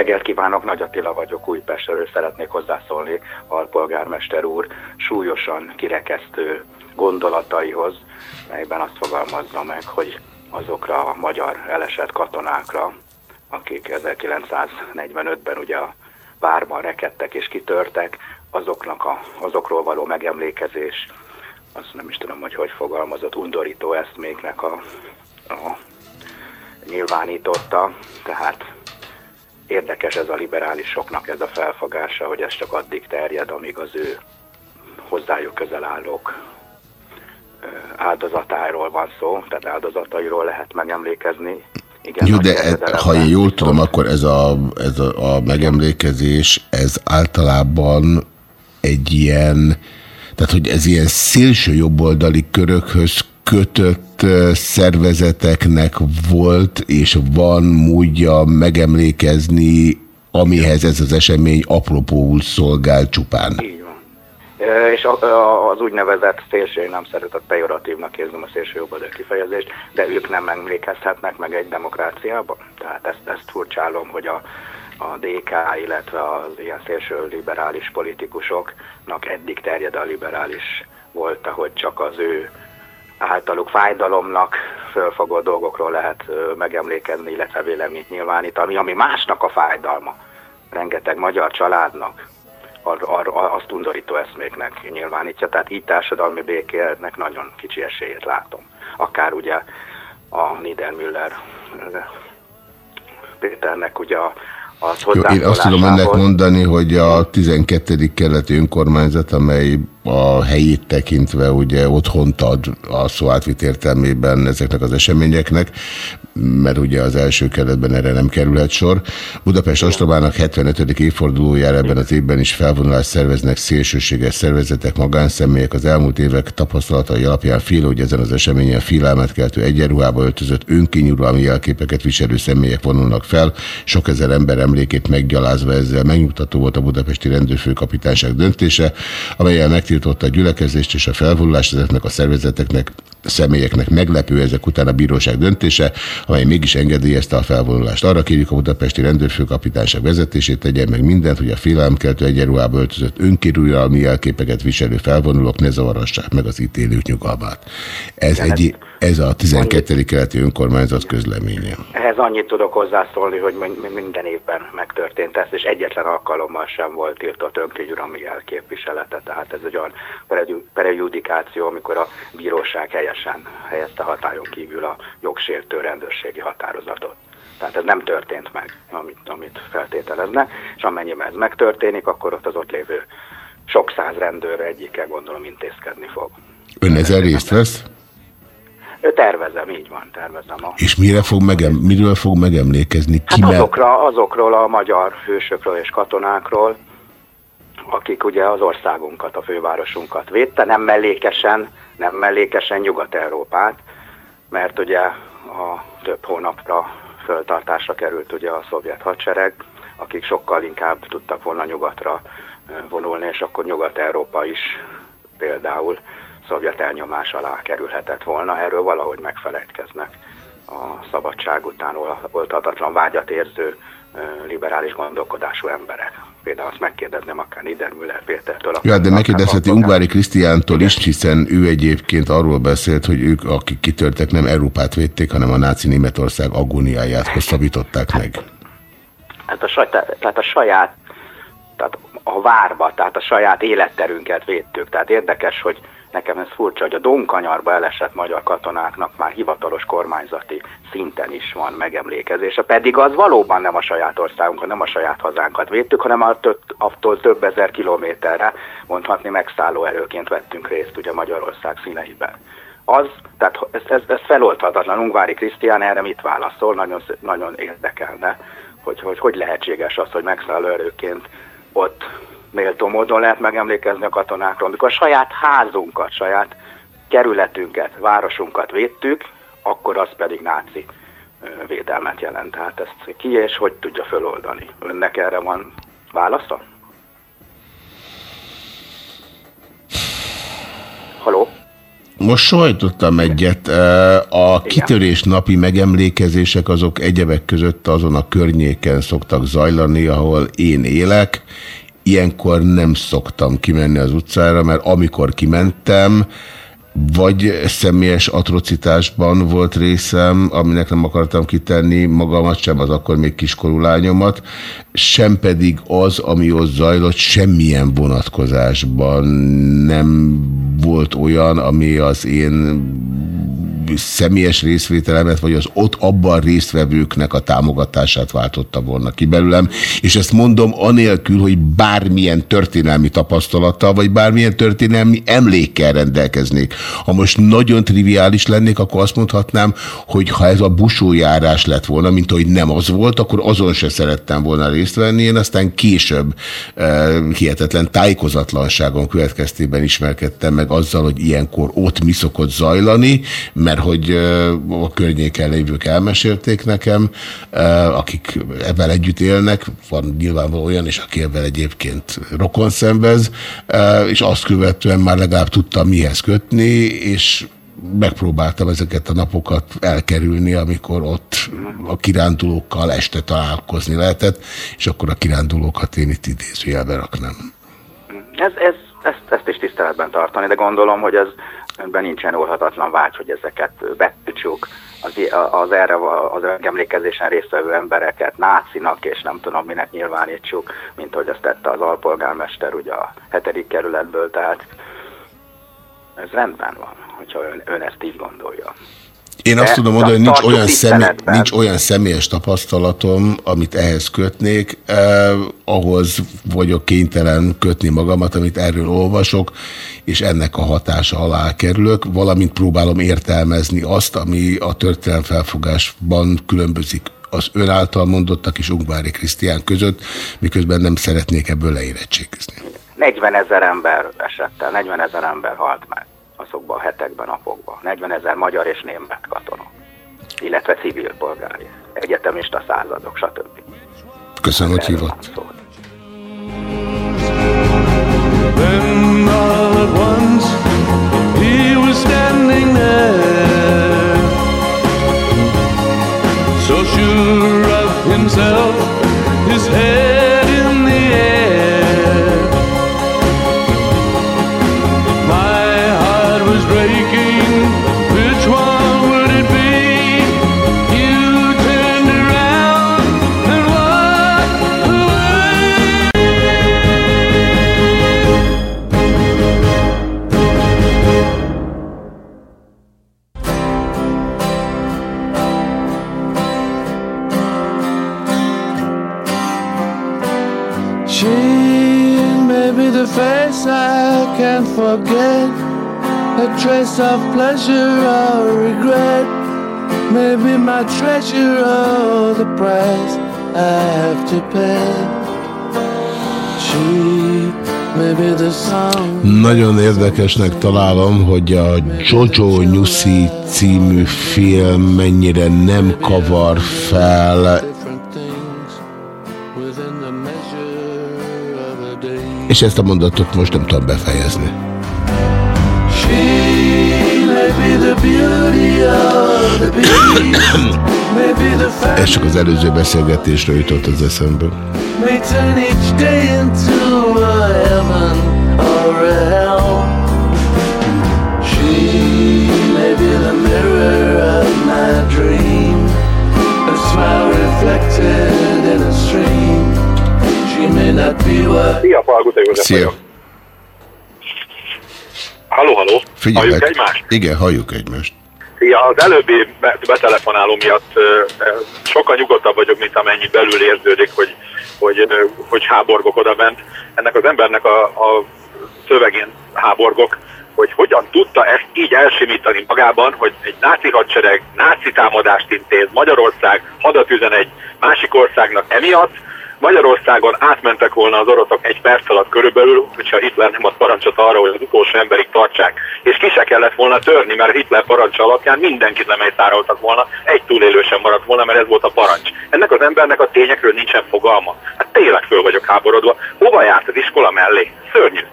reggelt kívánok, Nagy Attila vagyok, Újpestről szeretnék hozzászólni alpolgármester úr súlyosan kirekesztő gondolataihoz, melyben azt fogalmazza meg, hogy azokra a magyar elesett katonákra, akik 1945-ben ugye a várban rekedtek és kitörtek, azoknak a, azokról való megemlékezés, azt nem is tudom, hogy hogy fogalmazott, undorító eszméknek a, a nyilvánította, tehát érdekes ez a liberálisoknak ez a felfogása, hogy ez csak addig terjed, amíg az ő hozzájuk közel állók áldozatáról van szó, tehát áldozatairól lehet megemlékezni. Igen, Jó, de e, veszedelemben. ha én jól tudom, akkor ez a, ez a, a megemlékezés, ez általában egy ilyen, tehát hogy ez ilyen szélső jobboldali körökhöz kötött szervezeteknek volt, és van módja megemlékezni, amihez ez az esemény apropóul szolgál csupán. Ö, És a- a- az úgynevezett szélső, nem szeretett pejoratívnak érzem a szélső jobboldal kifejezést, de ők nem emlékezhetnek meg egy demokráciában. Tehát ezt, ezt furcsálom, hogy a, a DK, illetve az ilyen szélső liberális politikusoknak eddig terjed a liberális volt, hogy csak az ő általuk fájdalomnak fölfogó dolgokról lehet megemlékezni, illetve véleményt nyilvánítani, ami másnak a fájdalma. Rengeteg magyar családnak ar, ar, azt undorító eszméknek nyilvánítja, tehát így társadalmi békének nagyon kicsi esélyét látom. Akár ugye a Niedermüller Péternek ugye a, Jó, én azt tudom önnek mondani, hogy a 12. keleti önkormányzat, amely a helyét tekintve ugye otthont ad a szó átvit értelmében ezeknek az eseményeknek, mert ugye az első keretben erre nem kerülhet sor. Budapest ostrobának 75. évfordulójára ebben az évben is felvonulást szerveznek szélsőséges szervezetek, magánszemélyek. Az elmúlt évek tapasztalatai alapján fél, hogy ezen az eseményen félelmet keltő egyenruhába öltözött önkinyuralmi jelképeket viselő személyek vonulnak fel. Sok ezer ember emlékét meggyalázva ezzel megnyugtató volt a budapesti rendőrfőkapitányság döntése, amelyel megtiltotta a gyülekezést és a felvonulást ezeknek a szervezeteknek, személyeknek meglepő ezek után a bíróság döntése, amely mégis engedélyezte a felvonulást. Arra kérjük a budapesti rendőrfőkapitányság vezetését, tegyen meg mindent, hogy a félelemkeltő egyenruhába öltözött önkérújalmi jelképeket viselő felvonulók ne zavarassák meg az ítélők nyugalmát. Ez, egy, ez a 12. keleti önkormányzat közleménye. Ehhez annyit tudok hozzászólni, hogy mi- minden évben megtörtént ez, és egyetlen alkalommal sem volt tiltott önkigyuralmi jelképviselete. Tehát ez egy olyan preju- prejudikáció, amikor a bíróság helyesen helyezte hatályon kívül a jogsértő rendőrségi határozatot. Tehát ez nem történt meg, amit, amit feltételezne, és amennyiben ez megtörténik, akkor ott az ott lévő sok száz rendőr egyike gondolom intézkedni fog. Ön ezzel részt vesz? Ő tervezem, így van, tervezem a És mire fog megem, miről fog megemlékezni? Ki Hát azokra, azokról a magyar hősökről és katonákról, akik ugye az országunkat, a fővárosunkat védte, nem mellékesen, nem mellékesen Nyugat-Európát, mert ugye a több hónapra föltartásra került ugye a szovjet hadsereg, akik sokkal inkább tudtak volna nyugatra vonulni, és akkor Nyugat-Európa is például szovjet elnyomás alá kerülhetett volna. Erről valahogy megfelejtkeznek a szabadság után ol- oltatlan vágyat érző liberális gondolkodású emberek. Például azt megkérdezném akár Niedermüller Pétertől. Ja, de megkérdezheti Ungvári Krisztiántól is, hiszen ő egyébként arról beszélt, hogy ők, akik kitörtek, nem Európát védték, hanem a náci Németország agóniáját hosszabbították meg. Hát a, saj, tehát a saját, tehát a várba, tehát a saját életterünket védtük. Tehát érdekes, hogy nekem ez furcsa, hogy a Domkanyarba elesett magyar katonáknak már hivatalos kormányzati szinten is van megemlékezése, pedig az valóban nem a saját országunkat, nem a saját hazánkat védtük, hanem attól, több ezer kilométerre mondhatni megszálló erőként vettünk részt ugye Magyarország színeiben. Az, tehát ez, ez, ez feloldhatatlan. Ungvári Krisztián erre mit válaszol? Nagyon, nagyon érdekelne, hogy, hogy hogy lehetséges az, hogy megszálló erőként ott méltó módon lehet megemlékezni a katonákról, amikor a saját házunkat, saját kerületünket, városunkat védtük, akkor az pedig náci védelmet jelent. Tehát ezt ki és hogy tudja föloldani? Önnek erre van válasza? Haló? Most sajtottam egyet. A kitörés napi megemlékezések azok egyebek között azon a környéken szoktak zajlani, ahol én élek. Ilyenkor nem szoktam kimenni az utcára, mert amikor kimentem, vagy személyes atrocitásban volt részem, aminek nem akartam kitenni magamat, sem az akkor még kiskorú lányomat, sem pedig az, ami ott zajlott, semmilyen vonatkozásban nem volt olyan, ami az én személyes részvételemet, vagy az ott abban résztvevőknek a támogatását váltotta volna ki belőlem, és ezt mondom anélkül, hogy bármilyen történelmi tapasztalattal, vagy bármilyen történelmi emlékkel rendelkeznék. Ha most nagyon triviális lennék, akkor azt mondhatnám, hogy ha ez a busójárás lett volna, mint ahogy nem az volt, akkor azon se szerettem volna részt venni. Én aztán később eh, hihetetlen tájékozatlanságon következtében ismerkedtem meg azzal, hogy ilyenkor ott mi szokott zajlani, mert hogy eh, a környéken lévők elmesélték nekem, akik ebben együtt élnek, van nyilvánvalóan olyan is, aki ebben egyébként rokon szenvez, eh, és azt követően már legalább tudtam mihez kötni, és megpróbáltam ezeket a napokat elkerülni, amikor ott a kirándulókkal este találkozni lehetett, és akkor a kirándulókat én itt idézőjelbe raknám. Ez, ez, ezt, ezt is tiszteletben tartani, de gondolom, hogy ez ebben nincsen olhatatlan vágy, hogy ezeket betiltsuk, az, az erre az emlékezésen résztvevő embereket nácinak és nem tudom minek nyilvánítsuk, mint hogy azt tette az alpolgármester ugye a hetedik kerületből, tehát ez rendben van, hogyha ön, ön ezt így gondolja. Én azt tudom mondani, hogy nincs olyan, személy, nincs olyan személyes tapasztalatom, amit ehhez kötnék, eh, ahhoz vagyok kénytelen kötni magamat, amit erről olvasok, és ennek a hatása alá kerülök, valamint próbálom értelmezni azt, ami a történelem felfogásban különbözik az ön által mondottak és Ungvári Krisztián között, miközben nem szeretnék ebből leérettségizni. 40 ezer ember esett el, 40 ezer ember halt meg azokban a hetekben, napokban. 40 ezer magyar és német katonok, illetve civil polgári, egyetemista századok, stb. Köszönöm, hogy hívott. Then all at once he was standing there, so sure of himself, his head forget, a trace of pleasure or regret. Maybe my treasure or the price I have to pay. Nagyon érdekesnek találom, hogy a Jojo Nyuszi című film mennyire nem kavar fel és ezt a mondatot most nem tudom befejezni. Ez csak az előző beszélgetésről jutott az eszembe. dream, a smile reflected Szia, Palguta József Szia. vagyok. Halló, halló. Halljuk Figyelek. egymást? Igen, halljuk egymást. Ja, az előbbi be- betelefonáló miatt sokkal nyugodtabb vagyok, mint amennyi belül érződik, hogy, hogy, hogy háborgok oda bent. Ennek az embernek a, a szövegén háborgok, hogy hogyan tudta ezt így elsimítani magában, hogy egy náci hadsereg náci támadást intéz, Magyarország hadat üzen egy másik országnak emiatt, Magyarországon átmentek volna az oroszok egy perc alatt körülbelül, hogyha Hitler nem ad parancsot arra, hogy az utolsó emberig tartsák. És ki se kellett volna törni, mert Hitler parancsa alapján mindenkit lemészároltak volna, egy túlélő sem maradt volna, mert ez volt a parancs. Ennek az embernek a tényekről nincsen fogalma. Hát tényleg föl vagyok háborodva. Hova járt az iskola mellé? Szörnyű.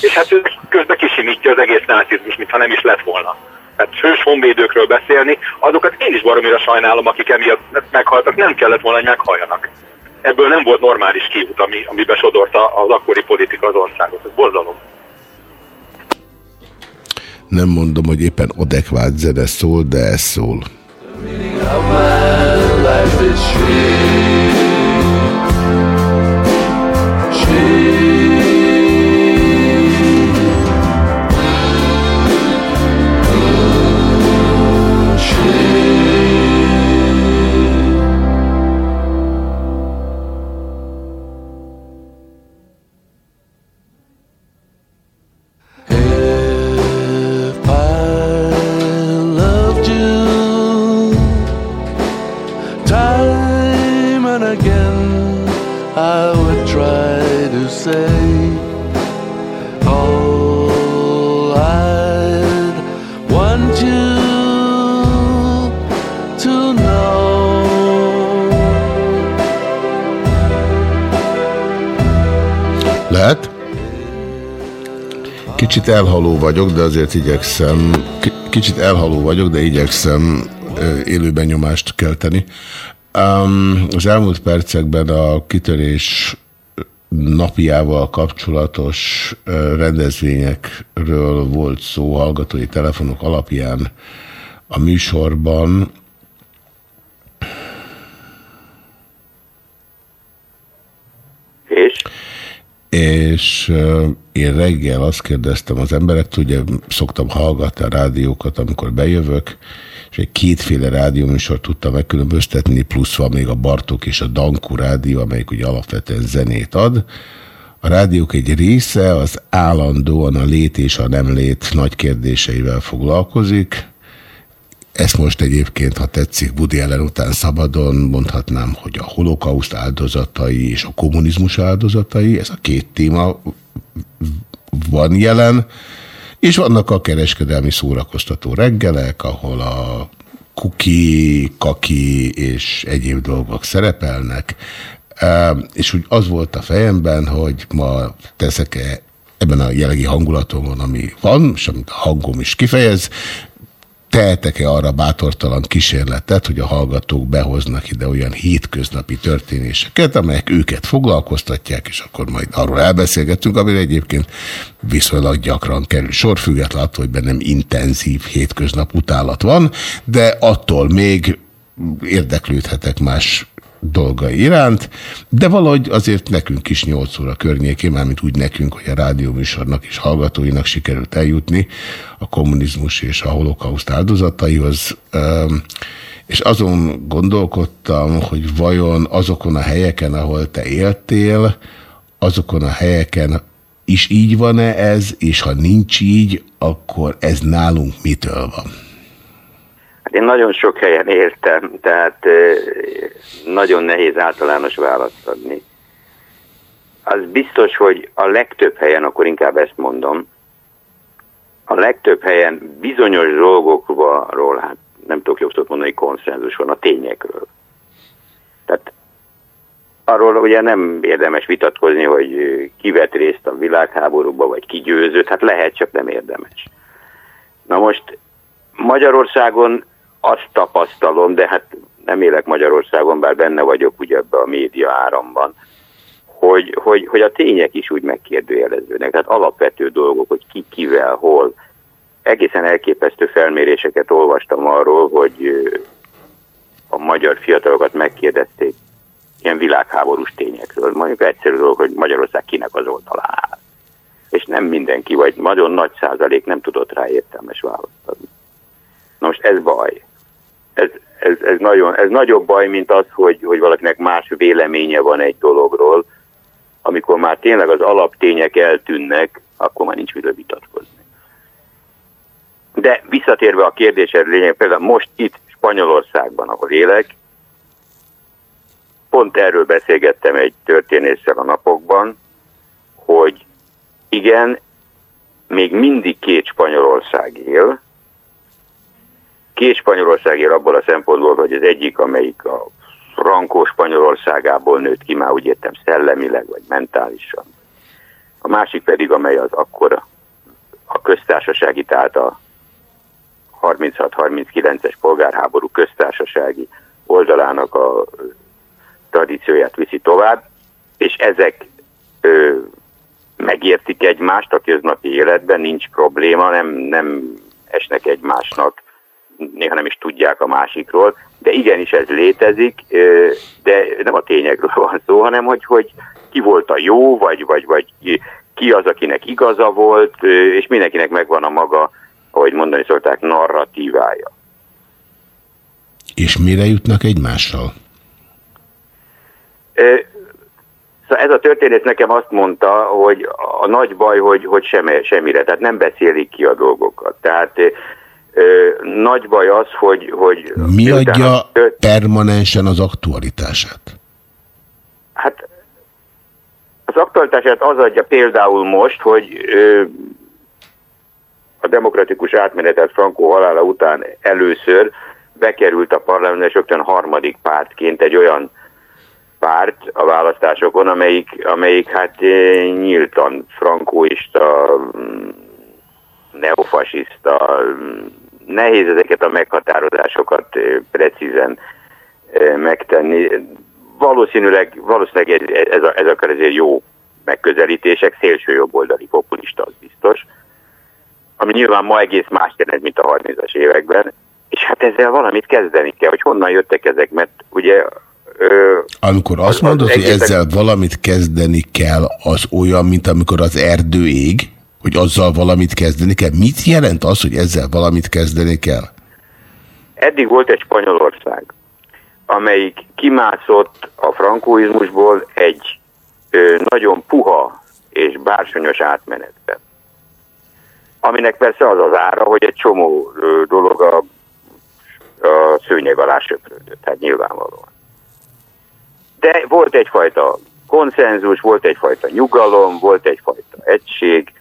És hát ő közben kisimítja az egész nácizmus, mintha nem is lett volna. Tehát hős honvédőkről beszélni, azokat én is baromira sajnálom, akik emiatt meghaltak, nem kellett volna, hogy meghalljanak. Ebből nem volt normális kiút, ami, ami besodorta az akkori politika az országot. Ez borzalom. Nem mondom, hogy éppen adekvát zene szól, de ez szól. of Lehet? Kicsit elhaló vagyok, de azért igyekszem. Kicsit elhaló vagyok, de igyekszem élőben nyomást kelteni. Um, az elmúlt percekben a kitörés napjával kapcsolatos rendezvényekről volt szó hallgatói telefonok alapján a műsorban. És én reggel azt kérdeztem az emberektől, ugye szoktam hallgatni a rádiókat, amikor bejövök, és egy kétféle rádióműsor tudta megkülönböztetni, plusz van még a Bartok és a Danku rádió, amelyik ugye alapvetően zenét ad. A rádiók egy része az állandóan a lét és a nem lét nagy kérdéseivel foglalkozik. Ezt most egyébként, ha tetszik, Budi ellen után szabadon mondhatnám, hogy a holokauszt áldozatai és a kommunizmus áldozatai, ez a két téma van jelen, és vannak a kereskedelmi szórakoztató reggelek, ahol a kuki, kaki és egyéb dolgok szerepelnek, és úgy az volt a fejemben, hogy ma teszek-e ebben a jelenlegi hangulatomon, ami van, és amit a hangom is kifejez, tehetek-e arra bátortalan kísérletet, hogy a hallgatók behoznak ide olyan hétköznapi történéseket, amelyek őket foglalkoztatják, és akkor majd arról elbeszélgetünk, amire egyébként viszonylag gyakran kerül sor, függetlenül attól, hogy bennem intenzív hétköznap utálat van, de attól még érdeklődhetek más dolgai iránt, de valahogy azért nekünk is 8 óra környékén, mármint úgy nekünk, hogy a rádióműsornak és hallgatóinak sikerült eljutni a kommunizmus és a holokauszt áldozataihoz, és azon gondolkodtam, hogy vajon azokon a helyeken, ahol te éltél, azokon a helyeken is így van-e ez, és ha nincs így, akkor ez nálunk mitől van? Hát én nagyon sok helyen éltem, tehát nagyon nehéz általános választ adni. Az biztos, hogy a legtöbb helyen, akkor inkább ezt mondom, a legtöbb helyen bizonyos dolgokról, hát nem tudok jobb szót mondani, konszenzus van a tényekről. Tehát arról ugye nem érdemes vitatkozni, hogy ki vett részt a világháborúba, vagy ki győzött, hát lehet, csak nem érdemes. Na most Magyarországon azt tapasztalom, de hát nem élek Magyarországon, bár benne vagyok ugye ebbe a média áramban, hogy, hogy, hogy a tények is úgy megkérdőjeleződnek. Tehát alapvető dolgok, hogy ki, kivel, hol. Egészen elképesztő felméréseket olvastam arról, hogy a magyar fiatalokat megkérdezték ilyen világháborús tényekről. Mondjuk egyszerű dolog, hogy Magyarország kinek az oldalán áll. És nem mindenki, vagy nagyon nagy százalék nem tudott rá értelmes választ adni. Na most ez baj ez, ez, ez, nagyon, ez nagyobb baj, mint az, hogy, hogy valakinek más véleménye van egy dologról. Amikor már tényleg az alaptények eltűnnek, akkor már nincs miről vitatkozni. De visszatérve a kérdésed lényeg, például most itt Spanyolországban, ahol élek, pont erről beszélgettem egy történésszel a napokban, hogy igen, még mindig két Spanyolország él, Két Spanyolország él abból a szempontból, hogy az egyik, amelyik a Frankó Spanyolországából nőtt ki, már úgy értem szellemileg vagy mentálisan. A másik pedig, amely az akkor a köztársasági, tehát a 36-39-es polgárháború köztársasági oldalának a tradícióját viszi tovább, és ezek ö, megértik egymást a köznapi életben, nincs probléma, nem, nem esnek egymásnak néha nem is tudják a másikról, de igenis ez létezik, de nem a tényekről van szó, hanem hogy, hogy ki volt a jó, vagy, vagy, vagy ki az, akinek igaza volt, és mindenkinek megvan a maga, ahogy mondani szokták, narratívája. És mire jutnak egymással? Szóval ez a történet nekem azt mondta, hogy a nagy baj, hogy, hogy semmi, semmire, tehát nem beszélik ki a dolgokat. Tehát nagy baj az, hogy... hogy Mi adja permanensen az aktualitását? Hát az aktualitását az adja például most, hogy ö, a demokratikus átmenetet Frankó halála után először bekerült a parlamentbe, és rögtön harmadik pártként egy olyan párt a választásokon, amelyik, amelyik hát nyíltan frankóista, neofasiszta, nehéz ezeket a meghatározásokat precízen megtenni. Valószínűleg, valószínűleg ez, a, ezek azért jó megközelítések, szélső jobboldali populista, az biztos, ami nyilván ma egész más jelent, mint a 30-as években, és hát ezzel valamit kezdeni kell, hogy honnan jöttek ezek, mert ugye... Ö, amikor azt mondod, az hogy ezzel valamit kezdeni kell, az olyan, mint amikor az erdő ég? Hogy azzal valamit kezdeni kell. Mit jelent az, hogy ezzel valamit kezdeni kell? eddig volt egy Spanyolország, amelyik kimászott a frankóizmusból egy ö, nagyon puha és bársonyos átmenetbe. Aminek persze az az ára, hogy egy csomó ö, dolog a, a szőnyeg alá söprődött, hát nyilvánvalóan. De volt egyfajta konszenzus, volt egyfajta nyugalom, volt egyfajta egység,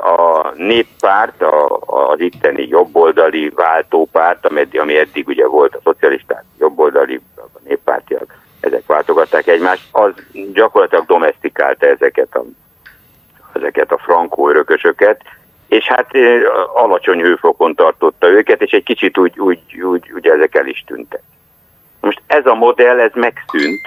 a néppárt, a, az itteni jobboldali váltópárt, ami, eddig ugye volt a szocialisták, jobboldali, a néppártiak, ezek váltogatták egymást, az gyakorlatilag domestikálta ezeket a, ezeket a frankó örökösöket, és hát alacsony hőfokon tartotta őket, és egy kicsit úgy, úgy, úgy, úgy ezek el is tűntek. Most ez a modell, ez megszűnt,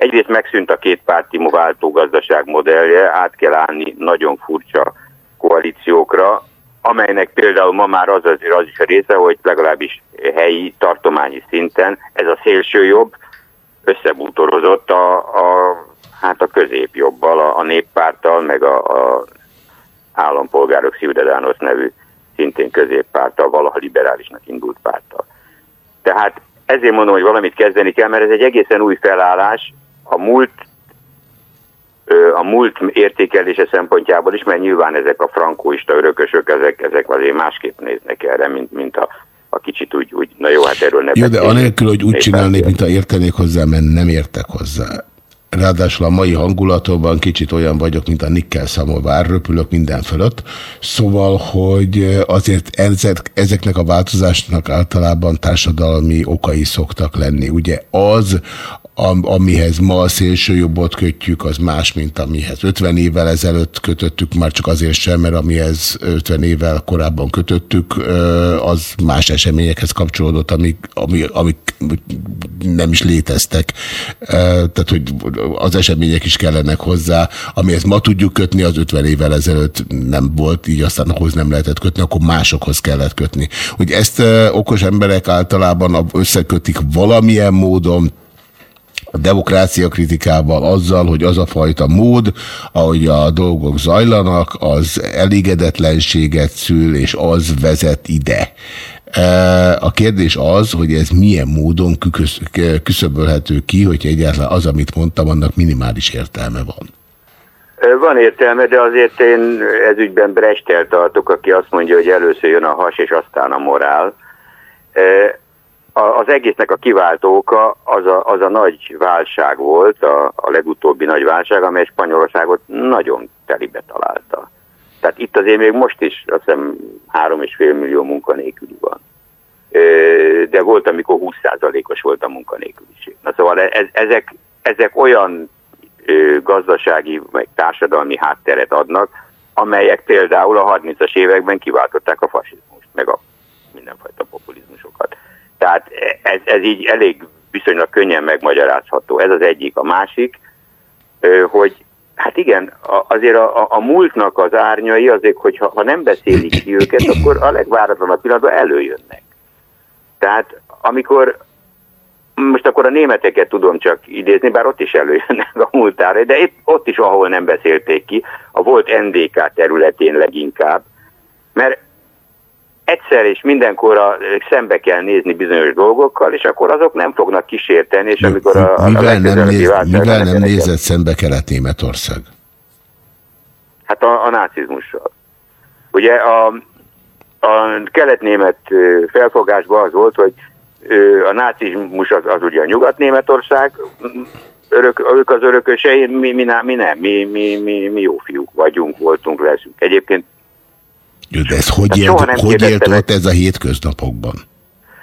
Egyrészt megszűnt a kétpárti váltógazdaság modellje, át kell állni nagyon furcsa koalíciókra, amelynek például ma már az, az, az is a része, hogy legalábbis helyi, tartományi szinten ez a szélső jobb összebútorozott a, a, hát a középjobbal, a, a néppárttal, meg a, a állampolgárok Ciudadanos nevű szintén középpárttal, valaha liberálisnak indult párttal. Tehát ezért mondom, hogy valamit kezdeni kell, mert ez egy egészen új felállás, a múlt a múlt értékelése szempontjából is, mert nyilván ezek a frankóista örökösök, ezek, ezek azért másképp néznek erre, mint, mint a, a kicsit úgy, úgy, na jó, hát erről ne Jó, de anélkül, hogy úgy csinálnék, mintha értenék hozzá, mert nem értek hozzá. Ráadásul a mai hangulatomban kicsit olyan vagyok, mint a Nikkel Szamovár, röpülök minden fölött. Szóval, hogy azért ezek, ezeknek a változásnak általában társadalmi okai szoktak lenni. Ugye az, am, amihez ma a szélső jobbot kötjük, az más, mint amihez 50 évvel ezelőtt kötöttük, már csak azért sem, mert amihez 50 évvel korábban kötöttük, az más eseményekhez kapcsolódott, amik, amik, amik nem is léteztek. Tehát, hogy az események is kellenek hozzá. Amihez ma tudjuk kötni, az 50 évvel ezelőtt nem volt, így aztán ahhoz nem lehetett kötni, akkor másokhoz kellett kötni. Hogy ezt okos emberek általában összekötik valamilyen módon, a demokrácia kritikával azzal, hogy az a fajta mód, ahogy a dolgok zajlanak, az elégedetlenséget szül, és az vezet ide. A kérdés az, hogy ez milyen módon küszöbölhető ki, hogyha egyáltalán az, amit mondtam, annak minimális értelme van. Van értelme, de azért én ezügyben Brestel tartok, aki azt mondja, hogy először jön a has, és aztán a morál. Az egésznek a kiváltó az a, az a nagy válság volt, a, a legutóbbi nagy válság, amely Spanyolországot nagyon telibe találta. Tehát itt azért még most is azt hiszem három és fél millió munkanélküli van. De volt, amikor 20%-os volt a munkanélküliség. Na szóval ez, ezek, ezek olyan gazdasági, meg társadalmi hátteret adnak, amelyek például a 30-as években kiváltották a fasizmust, meg a mindenfajta populizmusokat. Tehát ez, ez így elég viszonylag könnyen megmagyarázható. Ez az egyik. A másik, hogy hát igen, azért a, a, a múltnak az árnyai azért, hogyha ha nem beszélik ki őket, akkor a legváratlanabb pillanatban előjönnek. Tehát amikor most akkor a németeket tudom csak idézni, bár ott is előjönnek a múltára, de épp ott is, ahol nem beszélték ki, a volt NDK területén leginkább, mert egyszer és mindenkorra szembe kell nézni bizonyos dolgokkal, és akkor azok nem fognak kísérteni, és amikor a, a Mivel nem, legközelebbi néz, mivel nem nézett szembe Kelet-Németország? Hát a, a nácizmussal. Ugye a, a kelet-német felfogásban az volt, hogy a nácizmus az, az ugye a Nyugat-Németország, örök, ők az örökösei, mi, mi, mi nem, mi, mi, mi, mi jó fiúk vagyunk, voltunk, leszünk. Egyébként Jó, de ez hogy, Hát élt, hogy élt ott ez a hétköznapokban?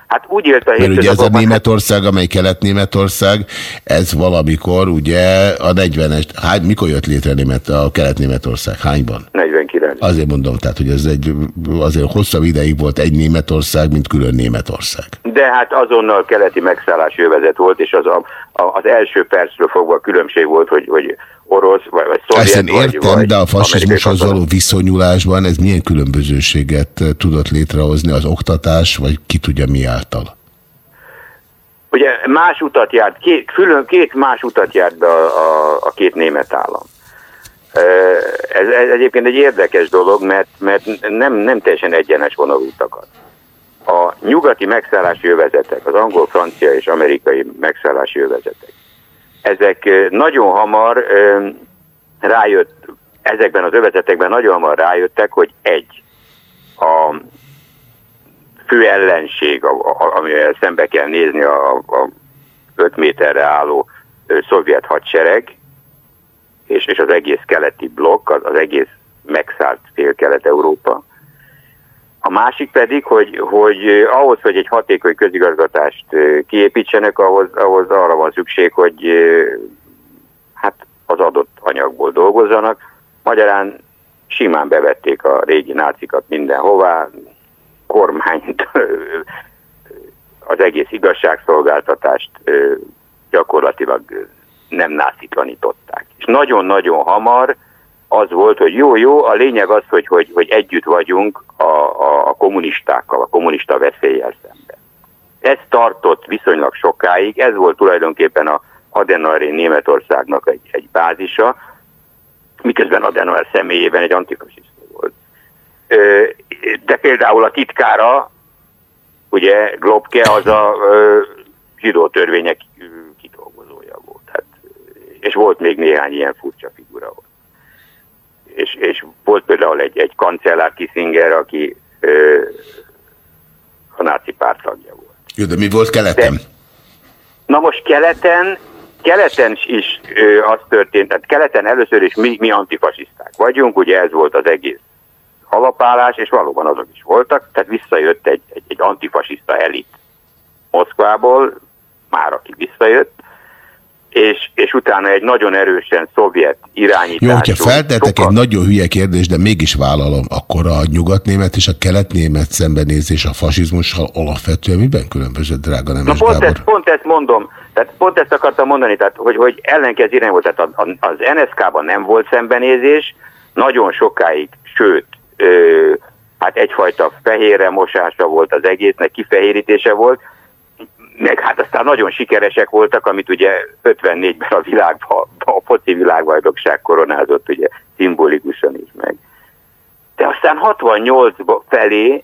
hát úgy élt a Mert ugye ez a hétköznapokban, Németország, amely Kelet-Németország, ez valamikor ugye a 40-es, hány, mikor jött létre Német, a Kelet-Németország? Hányban? 49. Azért mondom, tehát, hogy ez egy, azért hosszabb ideig volt egy Németország, mint külön Németország. De hát azonnal keleti megszállási övezet volt, és az, a, a, az első percről fogva a különbség volt, hogy, hogy orosz, vagy, vagy szovjet, Ezt én vagy, értem, vagy de a fasizmushoz való viszonyulásban ez milyen különbözőséget eh, tudott létrehozni az oktatás, vagy ki tudja mi által? Ugye más utat járt, két, külön, két más utat járt be a, a, a két német állam. Ö, Ez, ez egyébként egy érdekes dolog, mert, mert nem, nem teljesen egyenes vonalú utakat. a nyugati megszállási övezetek, az angol, francia és amerikai megszállási övezetek, ezek nagyon hamar rájött, ezekben az övezetekben nagyon hamar rájöttek, hogy egy, a fő ellenség, amivel szembe kell nézni a, a 5 méterre álló szovjet hadsereg, és, és az egész keleti blokk, az, az egész megszállt fél Kelet-Európa. A másik pedig, hogy, hogy eh, ahhoz, hogy egy hatékony közigazgatást eh, kiépítsenek, ahhoz, ahhoz arra van szükség, hogy eh, hát az adott anyagból dolgozzanak. Magyarán simán bevették a régi nácikat mindenhová, kormányt, az egész igazságszolgáltatást gyakorlatilag nem nácitlanították. És nagyon-nagyon hamar az volt, hogy jó-jó, a lényeg az, hogy, hogy, hogy együtt vagyunk a, a, a kommunistákkal, a kommunista veszélyel szemben. Ez tartott viszonylag sokáig, ez volt tulajdonképpen a Adenaueri Németországnak egy, egy bázisa, miközben Adenauer személyében egy antifasiszta volt. De például a titkára, ugye Globke az a zsidó törvények kidolgozója volt. Hát, és volt még néhány ilyen furcsa ott. És, és volt például egy, egy kancellár Kissinger, aki ö, a náci párt tagja volt. Jó, de mi volt keleten? Na most keleten, keleten is ö, az történt, tehát keleten először is mi, mi antifasiszták vagyunk, ugye ez volt az egész alapállás, és valóban azok is voltak, tehát visszajött egy, egy, egy antifasiszta elit Moszkvából, már aki visszajött, és, és utána egy nagyon erősen szovjet irányítású... Jó, hogyha feltettek egy nagyon hülye kérdést, de mégis vállalom, akkor a nyugatnémet és a keletnémet szembenézés a fasizmussal alapvetően miben különbözött, drága Na Nemes pont Gábor? ezt, pont ezt mondom, tehát pont ezt akartam mondani, tehát hogy, hogy ellenkező irány volt, tehát az NSK-ban nem volt szembenézés, nagyon sokáig, sőt, ö, hát egyfajta fehérre mosása volt az egésznek, kifehérítése volt, meg hát aztán nagyon sikeresek voltak, amit ugye 54-ben a világban, a foci világbajnokság koronázott ugye szimbolikusan is meg. De aztán 68 felé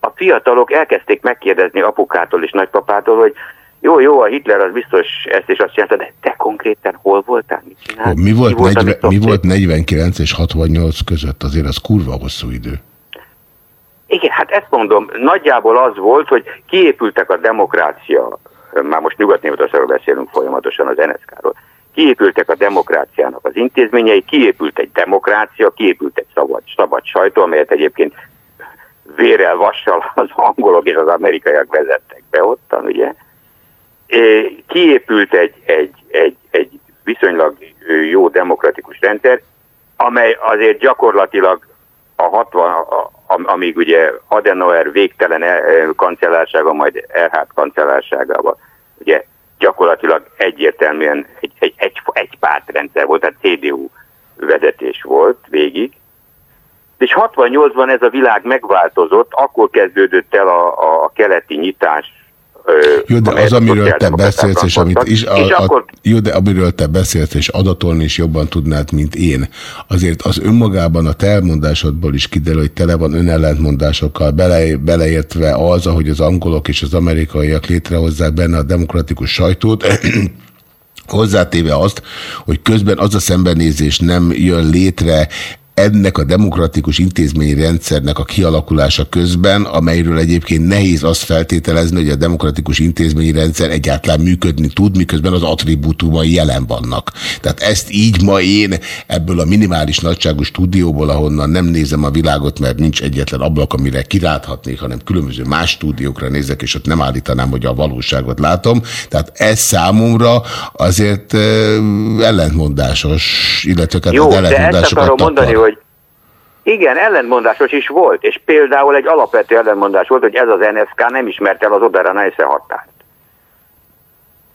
a fiatalok elkezdték megkérdezni apukától és nagypapától, hogy jó, jó, a Hitler az biztos ezt és azt csinálta, de te konkrétan hol voltál, mit csináltál? Mi volt, Ki volt a 40, mi volt 49 és 68 között? Azért az kurva hosszú idő. Igen, hát ezt mondom, nagyjából az volt, hogy kiépültek a demokrácia, már most Nyugat-Németországról beszélünk folyamatosan az NSZK-ról, kiépültek a demokráciának az intézményei, kiépült egy demokrácia, kiépült egy szabad, szabad sajtó, amelyet egyébként vérrel, vassal az angolok és az amerikaiak vezettek be ottan, ugye. Kiépült egy, egy, egy, egy viszonylag jó demokratikus rendszer, amely azért gyakorlatilag a 60, a- am- amíg ugye Adenauer végtelen eh, kancellársága, majd Erhard kancellárságával, ugye gyakorlatilag egyértelműen egy, egy, egy, egy pártrendszer volt, tehát CDU vezetés volt végig. És 68-ban ez a világ megváltozott, akkor kezdődött el a, a, a keleti nyitás. Jó, de az, a amiről te beszélsz, és amit is, a, és a, akkor jó, de amiről te beszélsz, és adatolni is jobban tudnád, mint én, azért az önmagában a te elmondásodból is kiderül, hogy tele van önellentmondásokkal, bele, beleértve az, ahogy az angolok és az amerikaiak létrehozzák benne a demokratikus sajtót, hozzátéve azt, hogy közben az a szembenézés nem jön létre ennek a demokratikus intézményrendszernek a kialakulása közben, amelyről egyébként nehéz azt feltételezni, hogy a demokratikus intézményrendszer egyáltalán működni tud, miközben az attribútumai jelen vannak. Tehát ezt így ma én ebből a minimális nagyságú stúdióból, ahonnan nem nézem a világot, mert nincs egyetlen ablak, amire kiráthatnék, hanem különböző más stúdiókra nézek, és ott nem állítanám, hogy a valóságot látom. Tehát ez számomra azért ellentmondásos, illetve hát Jó, az de ezt ellentmondásokat akarom mondani, igen, ellentmondásos is volt, és például egy alapvető ellentmondás volt, hogy ez az NSK nem ismert el az Odara Neisse határt.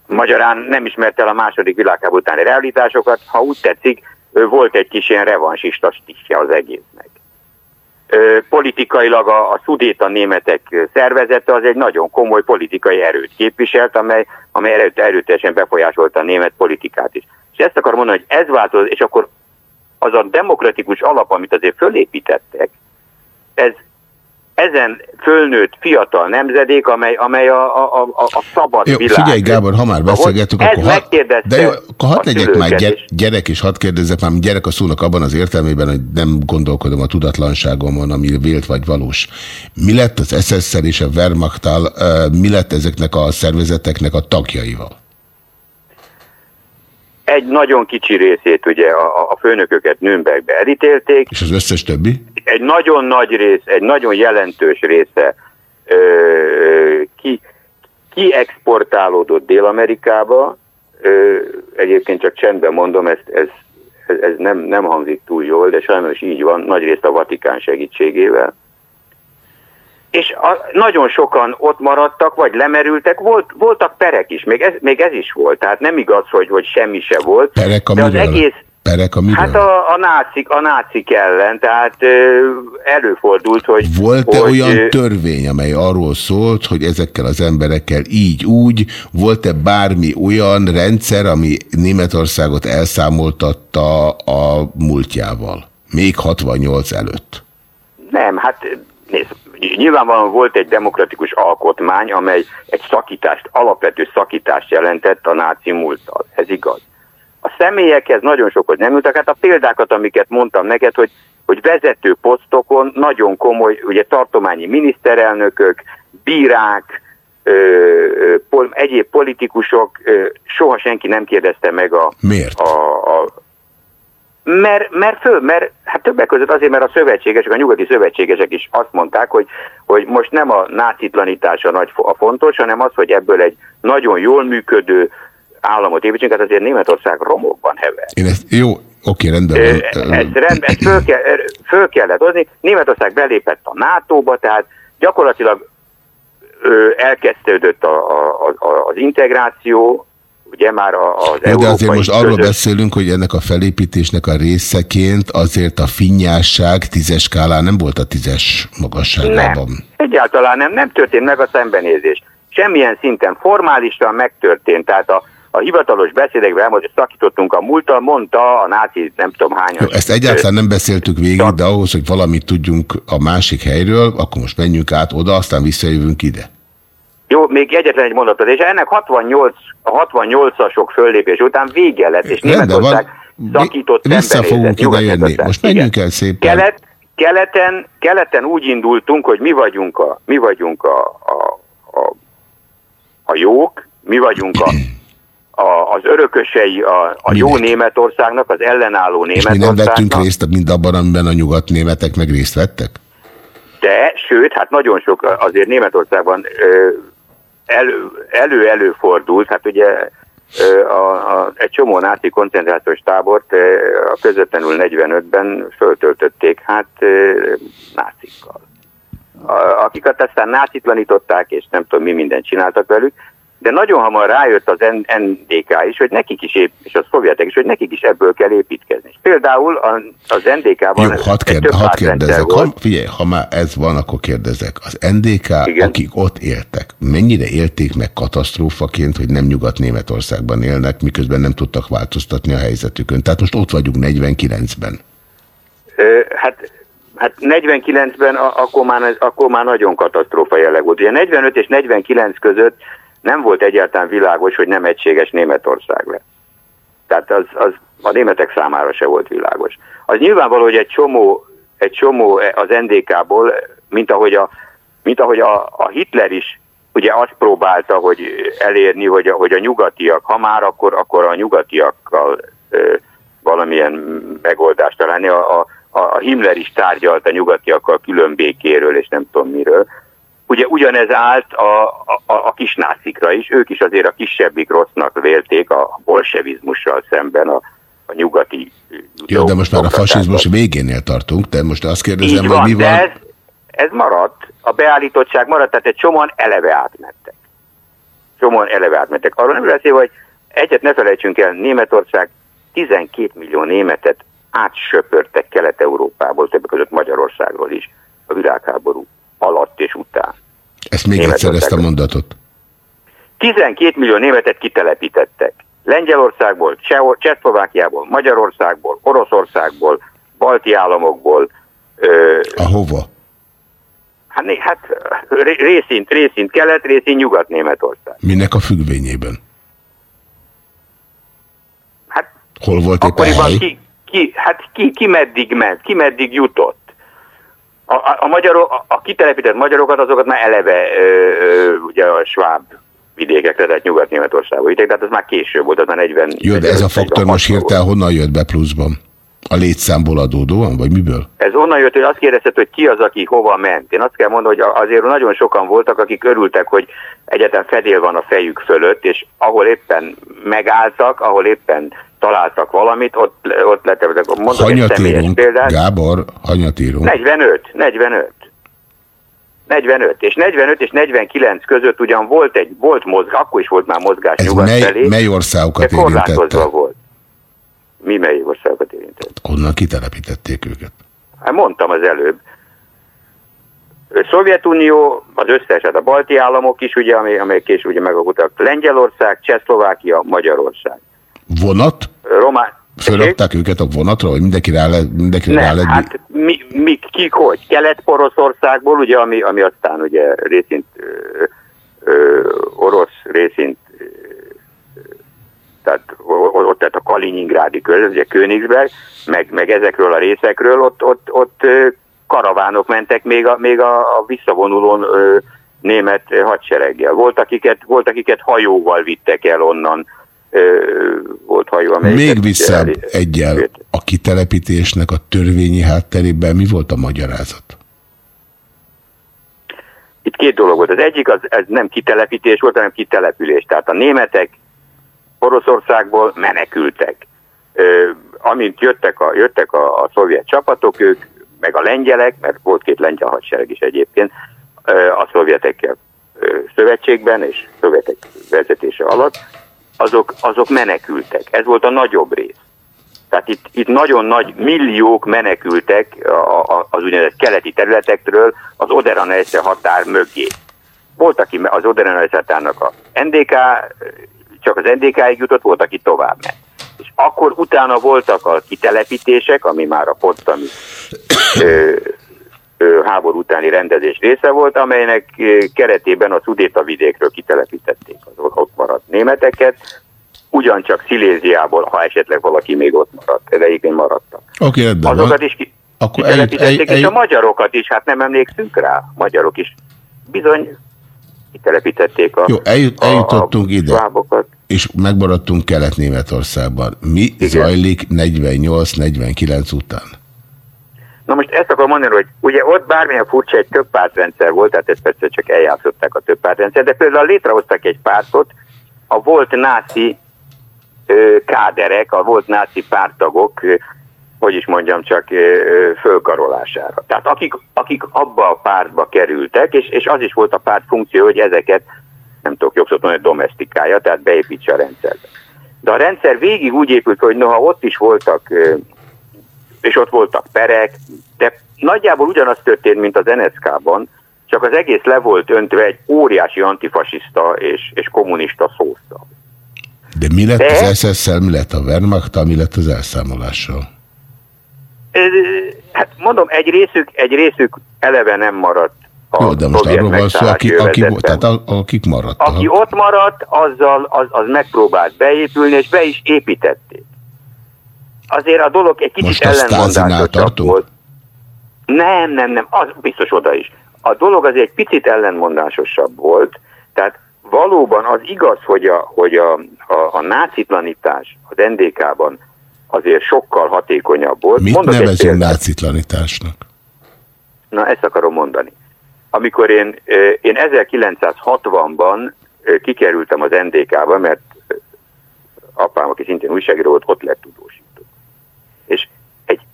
Magyarán nem ismert el a második világháború utáni realitásokat, ha úgy tetszik, volt egy kis ilyen revansista stílja az egésznek. Politikailag a, a szudéta németek szervezete az egy nagyon komoly politikai erőt képviselt, amely, amely erőt, erőteljesen befolyásolta a német politikát is. És ezt akar mondani, hogy ez változott, és akkor az a demokratikus alap, amit azért fölépítettek, ez, ezen fölnőtt fiatal nemzedék, amely, amely a, a, a, a szabad Jó, világ. figyelj Gábor, ha már beszélgetünk, akkor, ha, de jó, akkor hadd legyek már gyere, gyerek, és hadd kérdezzek már, gyerek a szónak abban az értelmében, hogy nem gondolkodom a tudatlanságomon, ami vélt vagy valós. Mi lett az SS-szel és a Wehrmachttal, eh, mi lett ezeknek a szervezeteknek a tagjaival? Egy nagyon kicsi részét ugye a, a főnököket Nürnbergbe elítélték, És az összes többi? egy nagyon nagy rész, egy nagyon jelentős része ö, ki, ki exportálódott Dél-Amerikába, egyébként csak csendben mondom, ezt, ez, ez, ez nem, nem hangzik túl jól, de sajnos így van, nagy részt a Vatikán segítségével. És a, nagyon sokan ott maradtak, vagy lemerültek, volt, voltak perek is, még ez, még ez is volt, tehát nem igaz, hogy, hogy semmi se volt. Perek a de az egész, Perek a miről? Hát a, a, nácik, a nácik ellen, tehát ö, előfordult, hogy... Volt-e olyan törvény, amely arról szólt, hogy ezekkel az emberekkel így, úgy, volt-e bármi olyan rendszer, ami Németországot elszámoltatta a múltjával? Még 68 előtt. Nem, hát nézd, nyilvánvalóan volt egy demokratikus alkotmány, amely egy szakítást, alapvető szakítást jelentett a náci múlttal. Ez igaz. A személyekhez nagyon sokat nem ültek, hát a példákat, amiket mondtam neked, hogy, hogy vezető posztokon nagyon komoly, ugye tartományi miniszterelnökök, bírák, ö, pol, egyéb politikusok, ö, soha senki nem kérdezte meg a... Miért? A, a, mert, mert föl, mert hát többek között azért, mert a szövetségesek, a nyugati szövetségesek is azt mondták, hogy, hogy most nem a nácitlanítás a, nagy, a fontos, hanem az, hogy ebből egy nagyon jól működő államot építsünk, hát azért Németország romokban hever. Én ezt, jó, oké, rendben Ö. Ezt, rend, ezt föl, kell, föl kellett hozni. Németország belépett a NATO-ba, tehát gyakorlatilag elkezdődött a, a, a, az integráció, ugye már a- az De azért európai most arról közös- beszélünk, hogy ennek a felépítésnek a részeként azért a finnyásság tízes skálán nem volt a tízes magasságában. Nem, egyáltalán nem, nem történt meg a szembenézés. Semmilyen szinten formálisan megtörtént, tehát a, a hivatalos beszédekben elmondott, hogy szakítottunk a múltal, mondta a náci nem tudom hányos. Jó, ezt egyáltalán nem beszéltük végig, de ahhoz, hogy valamit tudjunk a másik helyről, akkor most menjünk át oda, aztán visszajövünk ide. Jó, még egyetlen egy mondatot, és ennek 68, a 68-asok föllépés után vége lett, és Németország szakított Vissza fogunk ide jönni. Most menjünk el szépen. Kelet, keleten, keleten úgy indultunk, hogy mi vagyunk a, mi vagyunk a, a, a, a jók, mi vagyunk a, a, az örökösei a, a jó Németországnak, az ellenálló És mi nem vettünk Németországnak. részt mind abban, amiben a nyugatnémetek meg részt vettek? De, sőt, hát nagyon sok azért Németországban ö, elő-előfordult, hát ugye a, a, egy csomó náci koncentrációs tábort a közvetlenül 45-ben föltöltötték, hát nácikkal. A, akiket aztán nácitlanították, és nem tudom mi mindent csináltak velük, de nagyon hamar rájött az NDK is, hogy nekik is, épp, és a szovjetek is, hogy nekik is ebből kell építkezni. Például az NDK-ban Jó, hadd, hadd pártrendszer kérdezek. Ha, figyelj, ha már ez van, akkor kérdezek. Az NDK, Igen. akik ott éltek, mennyire élték meg katasztrófaként, hogy nem Nyugat-Németországban élnek, miközben nem tudtak változtatni a helyzetükön? Tehát most ott vagyunk 49-ben. Ö, Hát, hát 49-ben a- akkor már, akkor már nagyon katasztrófa jelleg volt. Ugye 45 és 49 között nem volt egyáltalán világos, hogy nem egységes Németország lesz. Tehát az, az a németek számára se volt világos. Az nyilvánvaló, hogy egy csomó, egy csomó az NDK-ból, mint ahogy a, mint ahogy a, a Hitler is ugye azt próbálta, hogy elérni, hogy a, hogy a nyugatiak, ha már akkor, akkor a nyugatiakkal ö, valamilyen megoldást találni. A, a, a Himmler is tárgyalt a nyugatiakkal külön békéről, és nem tudom miről. Ugye ugyanez állt a, a, a kisnácikra is, ők is azért a kisebbik rossznak vélték a bolsevizmussal szemben a, a nyugati Jó, de most már a fasizmus végénél tartunk, de most azt kérdezem, így hogy van, mi van. ez, ez maradt, a beállítottság maradt, tehát egy csomóan eleve átmentek. Csomóan eleve átmentek. Arról nem beszél, hogy egyet ne felejtsünk el, Németország 12 millió németet átsöpörtek Kelet-Európából, többek között Magyarországról is a világháború alatt és után. Ezt még egyszer ezt a mondatot. 12 millió németet kitelepítettek. Lengyelországból, Cseh- Csehszlovákiából, Magyarországból, Oroszországból, balti államokból, ö, Ahova? Hát, hát ré- részint, részint kelet, részint nyugat-németország. Minek a függvényében? Hát Hol volt éppen hely? ki, ki, hát ki, ki meddig ment, ki meddig jutott. A, a, a, magyarok, a, a kitelepített magyarokat, azokat már eleve ö, ö, ugye a sváb vidékekre, tehát Nyugat-Németországba vitték, tehát az már később volt, az már 40... Jó, de ez a faktor most hirtelen honnan jött be pluszban? A létszámból adódóan, vagy miből? Ez onnan jött, hogy azt kérdezted, hogy ki az, aki hova ment. Én azt kell mondani, hogy azért nagyon sokan voltak, akik örültek, hogy egyetem fedél van a fejük fölött, és ahol éppen megálltak, ahol éppen találtak valamit, ott, ott lettek. Mondok egy Hanyat személyes írunk, példát. Gábor, hanyat írunk. 45, 45. 45, és 45 és 49 között ugyan volt egy, volt mozgás, akkor is volt már mozgás Ez nyugat mely, felé, mely országokat de érintette? volt. Mi mely országokat érintett? Onnan kitelepítették őket. Hát mondtam az előbb. A Szovjetunió, az összes, hát a balti államok is, ugye, amely, amelyek később ugye megalkottak, Lengyelország, Csehszlovákia, Magyarország. Vonat? Román... Fölrakták őket a vonatra, vagy mindenki rá, le, mindenki rá Nem, lett? hát mi, mi, kik hogy? Kelet-Poroszországból, ugye, ami, ami aztán ugye részint ö, ö, orosz, részint ö, tehát ott tehát a Kaliningrádi körül, ugye Königsberg, meg, meg ezekről a részekről, ott, ott, ott karavánok mentek még a, még a, a visszavonulón ö, német hadsereggel. Volt akiket, volt, akiket hajóval vittek el onnan, volt hajó, amelyiket Még visszább elé- egyel a kitelepítésnek a törvényi hátterében mi volt a magyarázat? Itt két dolog volt. Az egyik az ez nem kitelepítés volt, hanem kitelepülés. Tehát a németek Oroszországból menekültek. Ö, amint jöttek a, jöttek a, a szovjet csapatok, ők, meg a lengyelek, mert volt két lengyel hadsereg is egyébként, ö, a szovjetekkel szövetségben és szovjetek vezetése alatt, azok, azok menekültek. Ez volt a nagyobb rész. Tehát itt, itt nagyon nagy milliók menekültek a, a, az úgynevezett keleti területekről az Oder-Neisse határ mögé. Volt, aki az Oder-Neisse határnak a NDK, csak az NDK-ig jutott, volt, aki tovább ment. És akkor utána voltak a kitelepítések, ami már a pottami háború utáni rendezés része volt, amelynek keretében a Szudéta vidékről kitelepítették az ott maradt németeket, ugyancsak Sziléziából, ha esetleg valaki még ott maradt, de egyébként maradtak. Oké, van. Azokat is ki, Akkor eljut, kitelepítették, el, és a magyarokat is, hát nem emlékszünk rá, magyarok is bizony kitelepítették a, jó, eljut, eljutottunk a, ide, szlávokat. és megmaradtunk Kelet-Németországban. Mi Igen. zajlik 48-49 után? Na most ezt akarom mondani, hogy ugye ott bármilyen furcsa egy több pártrendszer volt, tehát ezt persze csak eljátszották a több pártrendszer, de például létrehoztak egy pártot, a volt náci ö, káderek, a volt náci pártagok, ö, hogy is mondjam, csak fölkarolására. Tehát akik, akik abba a pártba kerültek, és, és az is volt a párt funkció, hogy ezeket, nem tudok jobb szót mondani, domestikálja, tehát beépítse a rendszerbe. De a rendszer végig úgy épült, hogy noha ott is voltak és ott voltak perek, de nagyjából ugyanaz történt, mint az NSZK-ban, csak az egész le volt öntve egy óriási antifasiszta és, és kommunista szószal. De mi lett De- az SS-szel, mi lett a Wehrmachttal, mi lett az elszámolással? Hát mondom, egy részük, egy részük eleve nem maradt a Jó, de most arról van szó, aki, aki, tehát a, akik maradtak. Aki ott maradt, azzal az, az megpróbált beépülni, és be is építették. Azért a dolog egy kicsit tartunk? volt. Nem, nem, nem, az biztos oda is. A dolog azért egy picit ellentmondásosabb volt, tehát valóban az igaz, hogy a, hogy a, a, a nácitlanítás az NDK-ban azért sokkal hatékonyabb volt. Mit Mondok nevezünk nácitlanításnak? Na, ezt akarom mondani. Amikor én, én 1960-ban ö, kikerültem az NDK-ba, mert apám, aki szintén újságíró volt, ott lett tudósító.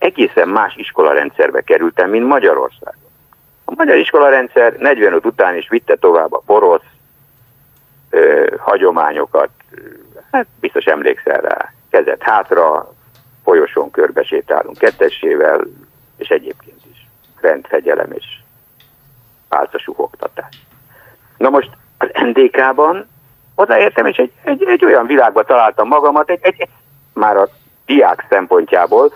Egészen más iskolarendszerbe kerültem, mint Magyarországon. A magyar iskolarendszer 45 után is vitte tovább a porosz ö, hagyományokat, hát biztos emlékszel rá, kezet hátra, folyosón körbesétálunk kettessével, és egyébként is rendfegyelem és álcasuhogtatás. Na most az NDK-ban odaértem, és egy, egy, egy olyan világba találtam magamat, egy, egy, már a diák szempontjából,